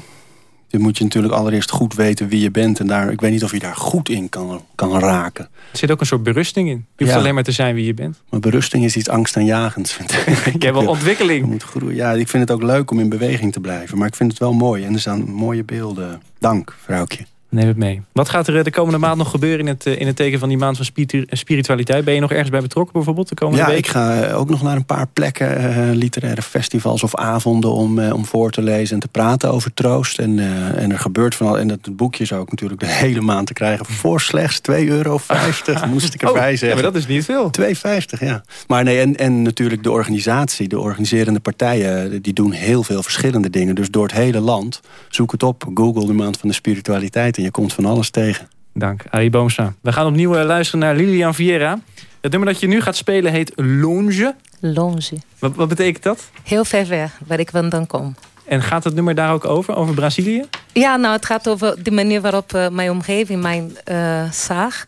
Speaker 20: dan moet je natuurlijk allereerst goed weten wie je bent. En daar, ik weet niet of je daar goed in kan, kan raken.
Speaker 19: Er zit ook een soort berusting in. Je hoeft
Speaker 20: Ja.
Speaker 19: alleen maar te zijn wie je bent.
Speaker 20: Maar berusting is iets angstaanjagends, vind ik. *laughs*
Speaker 19: Ik heb wel ontwikkeling.
Speaker 20: Je moet groeien. Ja, ik vind het ook leuk om in beweging te blijven. Maar ik vind het wel mooi. En er staan mooie beelden. Dank, vrouwtje.
Speaker 19: Neem het mee. Wat gaat er eh, de komende maand nog gebeuren in het, eh, in het teken van die maand van spiritu- spiritualiteit? Ben je nog ergens bij betrokken bijvoorbeeld de komende
Speaker 20: Ja,
Speaker 19: week?
Speaker 20: ik ga eh, ook nog naar een paar plekken, literaire festivals of avonden... Om, om voor te lezen en te praten over troost. En, en er gebeurt van al. En dat boekje is ook natuurlijk de *laughs* hele maand te krijgen... voor slechts 2,50 euro, *laughs* moest ik erbij
Speaker 19: Oh, ja,
Speaker 20: zeggen.
Speaker 19: maar dat is niet veel.
Speaker 20: 2,50, ja. Maar nee, en, en natuurlijk de organisatie, de organiserende partijen... die doen heel veel verschillende dingen. Dus door het hele land, zoek het op. Google de maand van de spiritualiteit en je komt van alles tegen.
Speaker 19: Dank, Arie Boomstra. We gaan opnieuw eh, luisteren naar Lilian Vieira. Het nummer dat je nu gaat spelen heet Longe.
Speaker 26: Longe.
Speaker 19: Wat, wat betekent dat?
Speaker 26: Heel ver weg, waar ik vandaan kom.
Speaker 19: En gaat het nummer daar ook over, over Brazilië?
Speaker 26: Ja, nou, het gaat over de manier waarop eh, mijn omgeving mij eh, zag.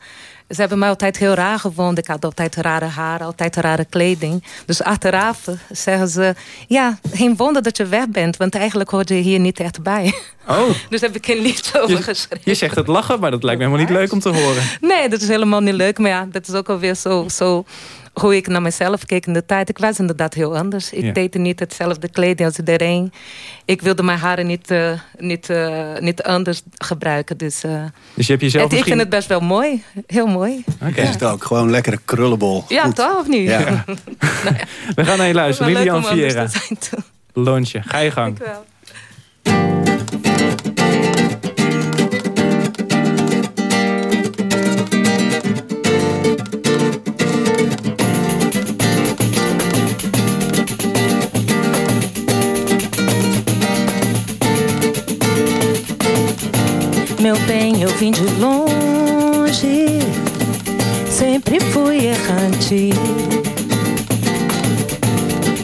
Speaker 26: Ze hebben mij altijd heel raar gevonden. Ik had altijd rare haar, altijd rare kleding. Dus achteraf zeggen ze... Ja, geen wonder dat je weg bent. Want eigenlijk hoort je hier niet echt bij. *laughs*
Speaker 19: Oh. *laughs*
Speaker 26: Dus heb ik een lied over geschreven.
Speaker 19: Je zegt het lachen, maar dat lijkt me helemaal niet leuk om te horen. *laughs*
Speaker 26: Nee, dat is helemaal niet leuk. Maar ja, dat is ook alweer zo, zo hoe ik naar mezelf keek in de tijd. Ik was inderdaad heel anders. Ik
Speaker 19: Ja.
Speaker 26: deed niet hetzelfde kleding als iedereen. Ik wilde mijn haren niet, eh, niet, eh, niet anders gebruiken. Dus, eh,
Speaker 19: Dus je hebt jezelf
Speaker 26: het- ik vind het best wel mooi. Heel mooi.
Speaker 20: Is het ook gewoon lekkere krullenbol.
Speaker 26: Ja, toch? Of niet? *laughs*
Speaker 20: Ja.
Speaker 19: We gaan naar je luisteren. Lilian Vieira.
Speaker 26: toch?
Speaker 19: Lontje, ga je gang.
Speaker 26: Dank wel. Meu bem, eu vim de longe, sempre fui errante.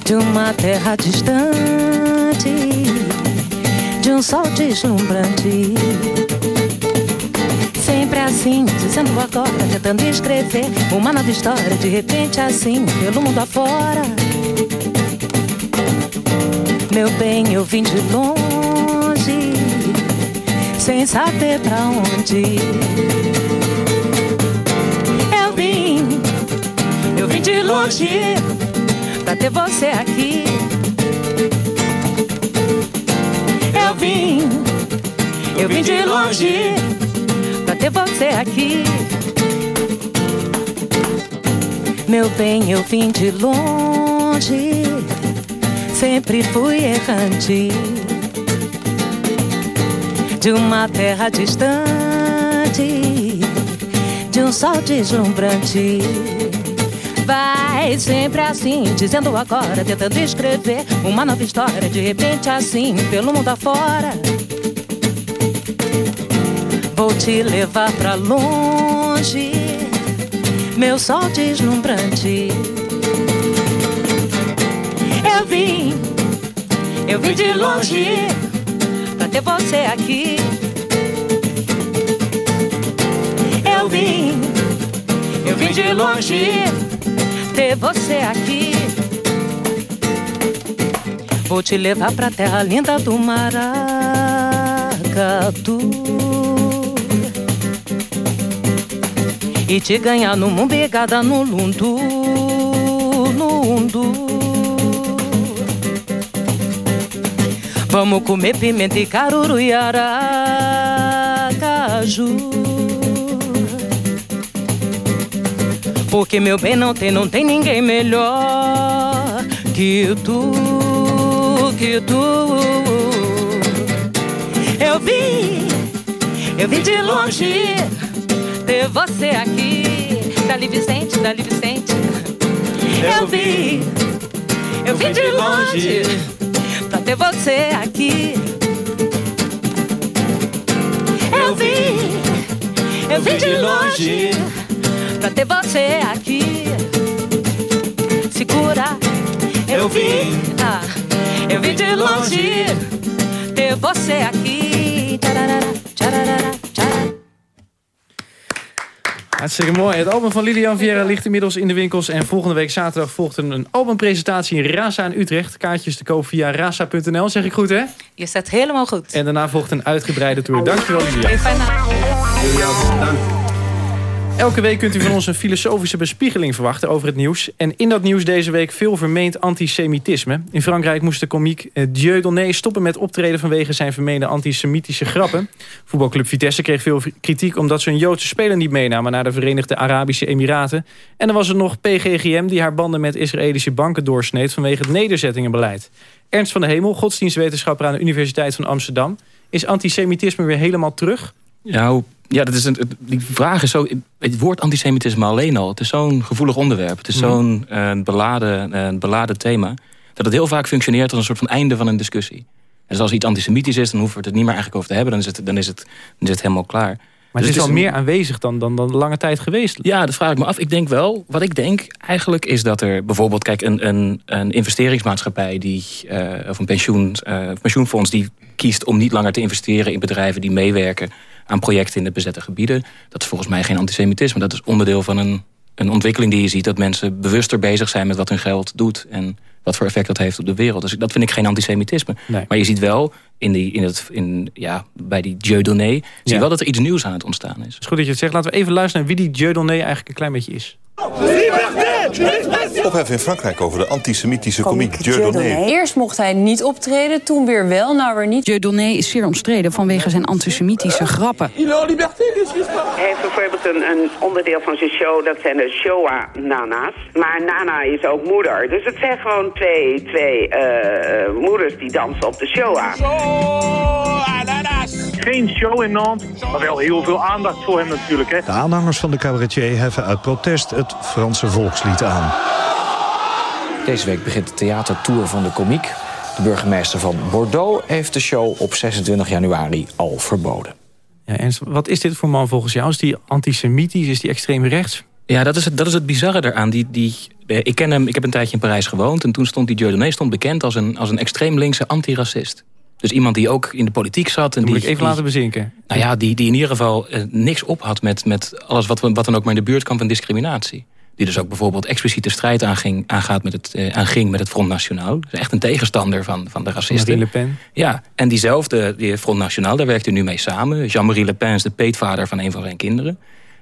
Speaker 26: De uma terra distante, de um sol deslumbrante. Sempre assim, dizendo agora, tentando escrever uma nova história. De repente, assim, pelo mundo afora. Meu bem, eu vim de longe, sem saber pra onde. Eu vim, eu vim de longe, pra ter você aqui. Eu vim, de longe, pra ter você aqui. Meu bem, eu vim de longe, sempre fui errante de uma terra distante, de um sol deslumbrante. Vai sempre assim, dizendo agora, tentando escrever uma nova história. De repente, assim, pelo mundo afora. Vou te levar pra longe, meu sol deslumbrante. Eu vim, eu vim de longe pra ter você aqui. Eu vim, eu vim de longe ter você aqui. Vou te levar pra terra linda do Maracatu. E te ganhar no mumbegada no lundu, no undu. Vamos comer pimenta e caruru e aracaju. Porque meu bem não tem, não tem ninguém melhor que tu, que tu. Eu vim, eu vim de longe ter você aqui. Dali Vicente, Dali Vicente. Eu vim, eu vim de longe pra ter você aqui. Eu vim, eu vim de longe pra ter você aqui. Segura, eu vim, ah, eu vim de longe ter você aqui.
Speaker 19: Hartstikke mooi. Het album van Lilian Vieira ligt inmiddels in de winkels. En volgende week zaterdag volgt een albumpresentatie in Rasa in Utrecht. Kaartjes te koop via rasa.nl. Zeg ik goed, hè?
Speaker 26: Je zet helemaal goed.
Speaker 19: En daarna volgt een uitgebreide tour. Dankjewel, Lilian.
Speaker 26: Fijne avond.
Speaker 19: Elke week kunt u van ons een filosofische bespiegeling verwachten over het nieuws. En in dat nieuws deze week veel vermeend antisemitisme. In Frankrijk moest de komiek eh, Dieu Donné stoppen met optreden... vanwege zijn vermeende antisemitische grappen. Voetbalclub Vitesse kreeg veel kritiek... omdat ze een Joodse speler niet meenamen naar de Verenigde Arabische Emiraten. En dan was er nog PGGM die haar banden met Israëlische banken doorsneed... vanwege het nederzettingenbeleid. Ernst van de Hemel, godsdienstwetenschapper aan de Universiteit van Amsterdam. Is antisemitisme weer helemaal terug?
Speaker 21: Ja, ja dat is een, die vraag is zo... Het woord antisemitisme alleen al, het is zo'n gevoelig onderwerp. Het is
Speaker 19: Mhm.
Speaker 21: zo'n eh, beladen, eh, beladen thema... dat het heel vaak functioneert als een soort van einde van een discussie. Dus als iets antisemitisch is, dan hoeven we het er niet meer eigenlijk over te hebben. Dan is het, dan is het, dan is het helemaal klaar.
Speaker 19: Maar
Speaker 21: Dus
Speaker 19: het is al meer aanwezig dan, dan, dan lange tijd geweest.
Speaker 21: Ja, dat vraag ik me af. Ik denk wel, wat ik denk eigenlijk is dat er bijvoorbeeld... kijk, een, een, een investeringsmaatschappij die, eh, of een pensioen, pensioenfonds... die kiest om niet langer te investeren in bedrijven die meewerken... aan projecten in de bezette gebieden. Dat is volgens mij geen antisemitisme. Dat is onderdeel van een, een ontwikkeling die je ziet... dat mensen bewuster bezig zijn met wat hun geld doet... en wat voor effect dat heeft op de wereld. Dus dat vind ik geen antisemitisme.
Speaker 19: Nee.
Speaker 21: Maar je ziet wel in die, in het, in, ja, bij die Dieu Donné... zie je
Speaker 19: Ja.
Speaker 21: wel dat er iets nieuws aan het ontstaan is.
Speaker 19: Het is goed dat je het zegt. Laten we even luisteren naar wie die Dieu Donné eigenlijk een klein beetje is.
Speaker 29: Ophef in Frankrijk over de antisemitische komiek Dieudonné.
Speaker 30: Eerst mocht hij niet optreden, toen weer wel, nou weer niet.
Speaker 31: Dieudonné is zeer omstreden vanwege zijn antisemitische grappen.
Speaker 32: Hij heeft bijvoorbeeld een, een onderdeel van zijn show, dat zijn de Shoah-nana's. Maar Nana is ook moeder. Dus het zijn gewoon twee, twee eh, moeders die dansen op de Shoah.
Speaker 33: Geen show in Nantes, maar wel heel veel aandacht voor hem natuurlijk. Hè.
Speaker 34: De aanhangers van de cabaretier heffen uit protest het Franse volkslied aan.
Speaker 35: Deze week begint de theatertour van de komiek. De burgemeester van Bordeaux heeft de show op 26 januari al verboden.
Speaker 19: Ja, Ernst, wat is dit voor man volgens jou? Is die antisemitisch? Is die extreem rechts?
Speaker 21: Ja, dat is het, dat is het bizarre eraan. Die, die, eh, ik ken hem, ik heb een tijdje in Parijs gewoond... en toen stond die Dieudonné stond bekend als een, als een extreem linkse antiracist. Dus iemand die ook in de politiek zat. En die,
Speaker 19: moet ik even
Speaker 21: die-
Speaker 19: laten bezinken.
Speaker 21: Nou ja, die, die in ieder geval eh, niks op had met, met alles wat, we- wat dan ook maar in de buurt kwam van discriminatie. Die dus ook bijvoorbeeld expliciet de strijd aanging, aangaat met het, eh, aanging met het Front National. Dus echt een tegenstander van, van de racisten.
Speaker 19: Le Pen.
Speaker 21: Ja, en diezelfde die Front National, daar werkt hij nu mee samen. Jean-Marie Le Pen is de peetvader van een van zijn kinderen.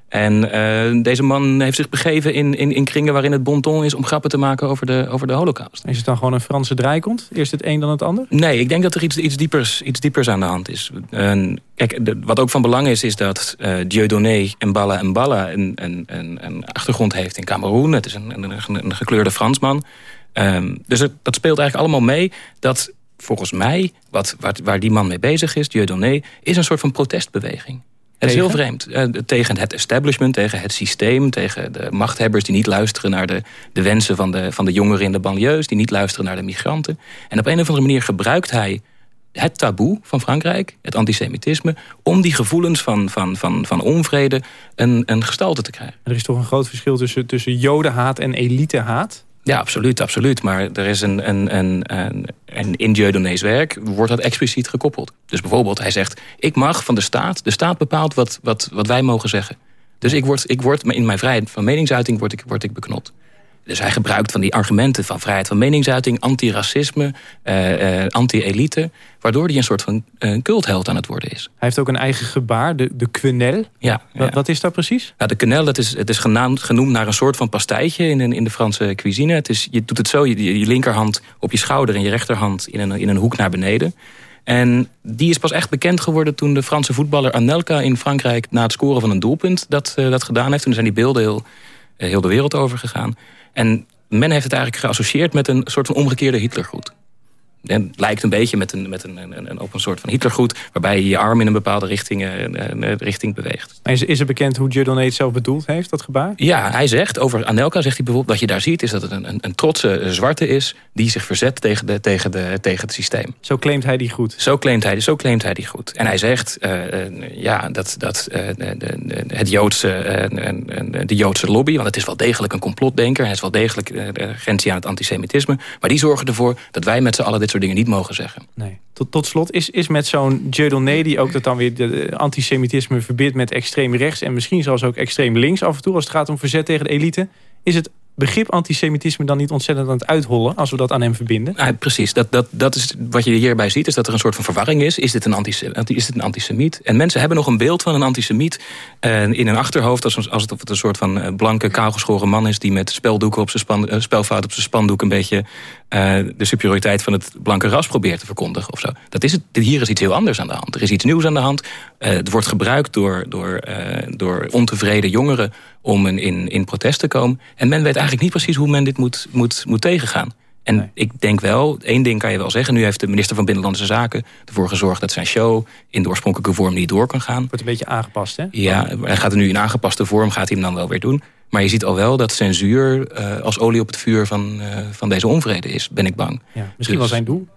Speaker 21: En eh, deze man heeft zich begeven in, in, in kringen waarin het bon ton is... om grappen te maken over de, over de holocaust.
Speaker 19: Is het dan gewoon een Franse draaikont? Eerst het een dan het ander?
Speaker 21: Nee, ik denk dat er iets, iets, diepers, iets diepers aan de hand is. En, kijk, de- wat ook van belang is, is dat eh Dieudonné en Balla en Balla een, een, een, een achtergrond heeft in Cameroen. Het is een, een, een gekleurde Fransman. Ehm, dus het, dat speelt eigenlijk allemaal mee dat volgens mij, wat, waar, waar die man mee bezig is, Dieudonné, is een soort van protestbeweging. Het is heel vreemd. Eh, tegen het establishment, tegen het systeem... tegen de machthebbers die niet luisteren naar de, de wensen van de, van de jongeren in de banlieues... die niet luisteren naar de migranten. En op een of andere manier gebruikt hij het taboe van Frankrijk, het antisemitisme... om die gevoelens van, van, van, van onvrede een, een gestalte te krijgen.
Speaker 19: Er is toch een groot verschil tussen, tussen jodenhaat en elitehaat?
Speaker 21: Ja, absoluut, absoluut. Maar er is een, een, een, een, en in Dieudonné's werk wordt dat expliciet gekoppeld. Dus bijvoorbeeld, hij zegt, ik mag van de staat... de staat bepaalt wat, wat, wat wij mogen zeggen. Dus ik word, ik word in mijn vrijheid van meningsuiting word ik, word ik beknot. Dus hij gebruikt van die argumenten van vrijheid van meningsuiting... antiracisme, uh, uh, anti-elite... waardoor hij een soort van uh, cultheld aan het worden is.
Speaker 19: Hij heeft ook een eigen gebaar, de, de quenelle.
Speaker 21: Ja,
Speaker 19: wat, wat, is dat precies?
Speaker 21: Nou, de quenelle dat is, het is genaamd, genoemd naar een soort van pastijtje... in, in de Franse cuisine. Het is, je doet het zo, je, je linkerhand op je schouder... en je rechterhand in een, in een hoek naar beneden... En die is pas echt bekend geworden toen de Franse voetballer Anelka in Frankrijk... na het scoren van een doelpunt dat, dat gedaan heeft. Toen zijn die beelden heel, heel de wereld over gegaan. En men heeft het eigenlijk geassocieerd met een soort van omgekeerde Hitlergroet. En het lijkt een beetje met een, met een, een, een, op een soort van Hitlergroet... waarbij je je arm in een bepaalde richting, uh, richting beweegt.
Speaker 19: Is, is er bekend hoe Dieudonné het zelf bedoeld heeft, dat gebaar?
Speaker 21: Ja, hij zegt, over Anelka zegt hij bijvoorbeeld... wat je daar ziet is dat het een, een, een trotse zwarte is... die zich verzet tegen, de, tegen, de, tegen het systeem.
Speaker 19: Zo claimt hij die goed?
Speaker 21: Zo claimt hij, zo claimt hij die goed. En hij zegt uh, ja, dat, dat de, het Joodse, de Joodse lobby... want het is wel degelijk een complotdenker... hij is wel degelijk de agentie aan het antisemitisme... maar die zorgen ervoor dat wij met z'n allen dit soort dingen niet mogen zeggen.
Speaker 19: Nee. Tot, tot slot, is, is met zo'n Dieudonné... die ook dat dan weer de antisemitisme verbindt met extreem rechts... en misschien zelfs ook extreem links af en toe... als het gaat om verzet tegen de elite... is het begrip antisemitisme dan niet ontzettend aan het uithollen... als we dat aan hem verbinden?
Speaker 21: Ja, precies. Dat, dat, dat is wat je hierbij ziet, is dat er een soort van verwarring is. Is dit een, antisemiet? Is dit een antisemiet? En mensen hebben nog een beeld van een antisemiet uh, in hun achterhoofd... Als, als het een soort van uh, blanke, kaalgeschoren man is... die met speldoeken op zijn span, uh, spelfout op zijn spandoek... een beetje de superioriteit van het blanke ras probeert te verkondigen. Of zo. Dat is het, hier is iets heel anders aan de hand. Er is iets nieuws aan de hand. het wordt gebruikt door, door, door ontevreden jongeren om in, in, in protest te komen. En men weet eigenlijk niet precies hoe men dit moet, moet, moet tegengaan. En nee. ik denk wel, één ding kan je wel zeggen... nu heeft de minister van Binnenlandse Zaken ervoor gezorgd... dat zijn show in de oorspronkelijke vorm niet door kan gaan.
Speaker 19: Wordt een beetje aangepast, hè?
Speaker 21: Ja, hij gaat er nu in aangepaste vorm, gaat hij hem dan wel weer doen. Maar je ziet al wel dat censuur uh, als olie op het vuur van, uh, van deze onvrede is, ben ik bang.
Speaker 19: Ja, misschien dus, wel zijn doel?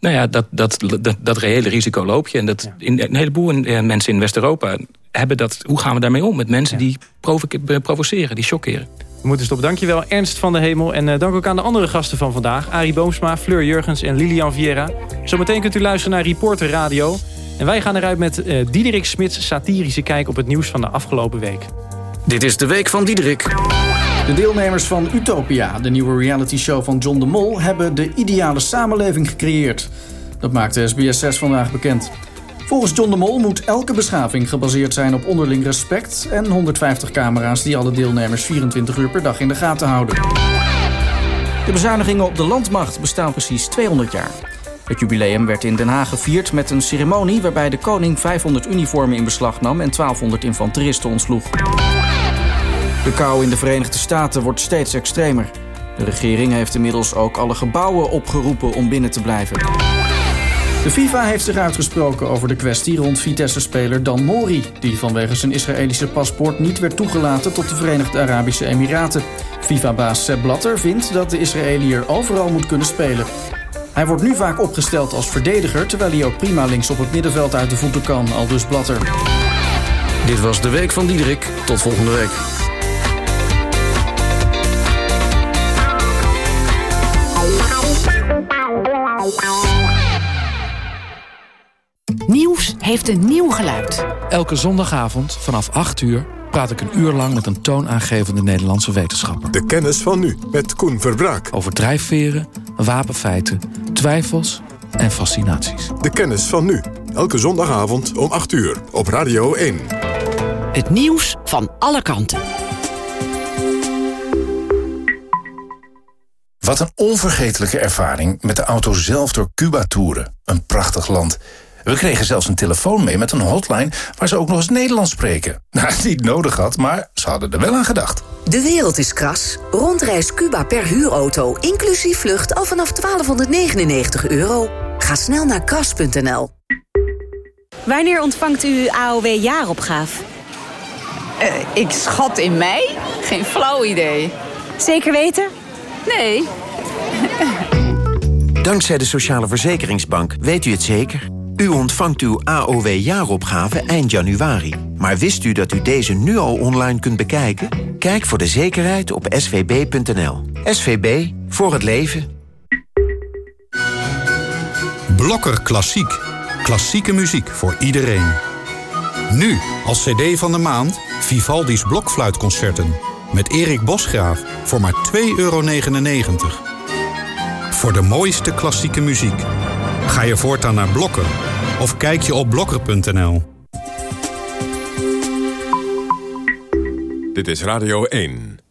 Speaker 21: Nou ja, dat, dat, dat, dat reële risico loop je. En dat ja. in, een heleboel mensen in West-Europa hebben dat... hoe gaan we daarmee om met mensen ja. die provo provoceren, die chockeren?
Speaker 19: We moeten stoppen. Dankjewel Ernst van de Hemel. En uh, dank ook aan de andere gasten van vandaag. Arie Boomsma, Fleur Jurgens en Lilian Vieira. Zometeen kunt u luisteren naar Reporter Radio. En wij gaan eruit met uh, Diederik Smits satirische kijk op het nieuws van de afgelopen week.
Speaker 36: Dit is de week van Diederik.
Speaker 37: De deelnemers van Utopia, de nieuwe reality-show van John de Mol... hebben de ideale samenleving gecreëerd. Dat maakte SBS 6 vandaag bekend. Volgens John de Mol moet elke beschaving gebaseerd zijn op onderling respect... en 150 camera's die alle deelnemers 24 uur per dag in de gaten houden. De bezuinigingen op de landmacht bestaan precies 200 jaar. Het jubileum werd in Den Haag gevierd met een ceremonie... waarbij de koning 500 uniformen in beslag nam en 1200 infanteristen ontsloeg. De kou in de Verenigde Staten wordt steeds extremer. De regering heeft inmiddels ook alle gebouwen opgeroepen om binnen te blijven. De FIFA heeft zich uitgesproken over de kwestie rond Vitesse-speler Dan Mori... die vanwege zijn Israëlische paspoort niet werd toegelaten tot de Verenigde Arabische Emiraten. FIFA-baas Sepp Blatter vindt dat de Israëliër overal moet kunnen spelen. Hij wordt nu vaak opgesteld als verdediger... terwijl hij ook prima links op het middenveld uit de voeten kan, al dus Blatter.
Speaker 36: Dit was de Week van Diederik. Tot volgende week.
Speaker 18: Nieuws heeft een nieuw geluid.
Speaker 38: Elke zondagavond vanaf 8 uur praat ik een uur lang met een toonaangevende Nederlandse wetenschapper.
Speaker 1: De kennis van nu, met Koen Verbraak.
Speaker 38: Over drijfveren, wapenfeiten, twijfels en fascinaties.
Speaker 1: De kennis van nu, elke zondagavond om 8 uur op Radio 1.
Speaker 18: Het nieuws van alle kanten.
Speaker 39: Wat een onvergetelijke ervaring met de auto zelf door Cuba toeren. Een prachtig land. We kregen zelfs een telefoon mee met een hotline waar ze ook nog eens Nederlands spreken. *laughs* Nou, niet nodig had, maar ze hadden er wel aan gedacht.
Speaker 40: De wereld is kras. Rondreis Cuba per huurauto, inclusief vlucht al vanaf 1299 euro. Ga snel naar kras.nl.
Speaker 41: Wanneer ontvangt u uw AOW-jaaropgave?
Speaker 42: Uh, ik schat in mei? Geen flauw idee.
Speaker 41: Zeker weten?
Speaker 42: Nee.
Speaker 43: Dankzij de Sociale Verzekeringsbank weet u het zeker. U ontvangt uw AOW-jaaropgave eind januari. Maar wist u dat u deze nu al online kunt bekijken? Kijk voor de zekerheid op svb.nl. SVB, voor het leven.
Speaker 44: Blokker Klassiek. Klassieke muziek voor iedereen. Nu, als cd van de maand, Vivaldi's Blokfluitconcerten. Met Erik Bosgraaf voor maar 2,99 euro. Voor de mooiste klassieke muziek. Ga je voortaan naar Blokker of kijk je op blokker.nl.
Speaker 1: Dit is Radio 1.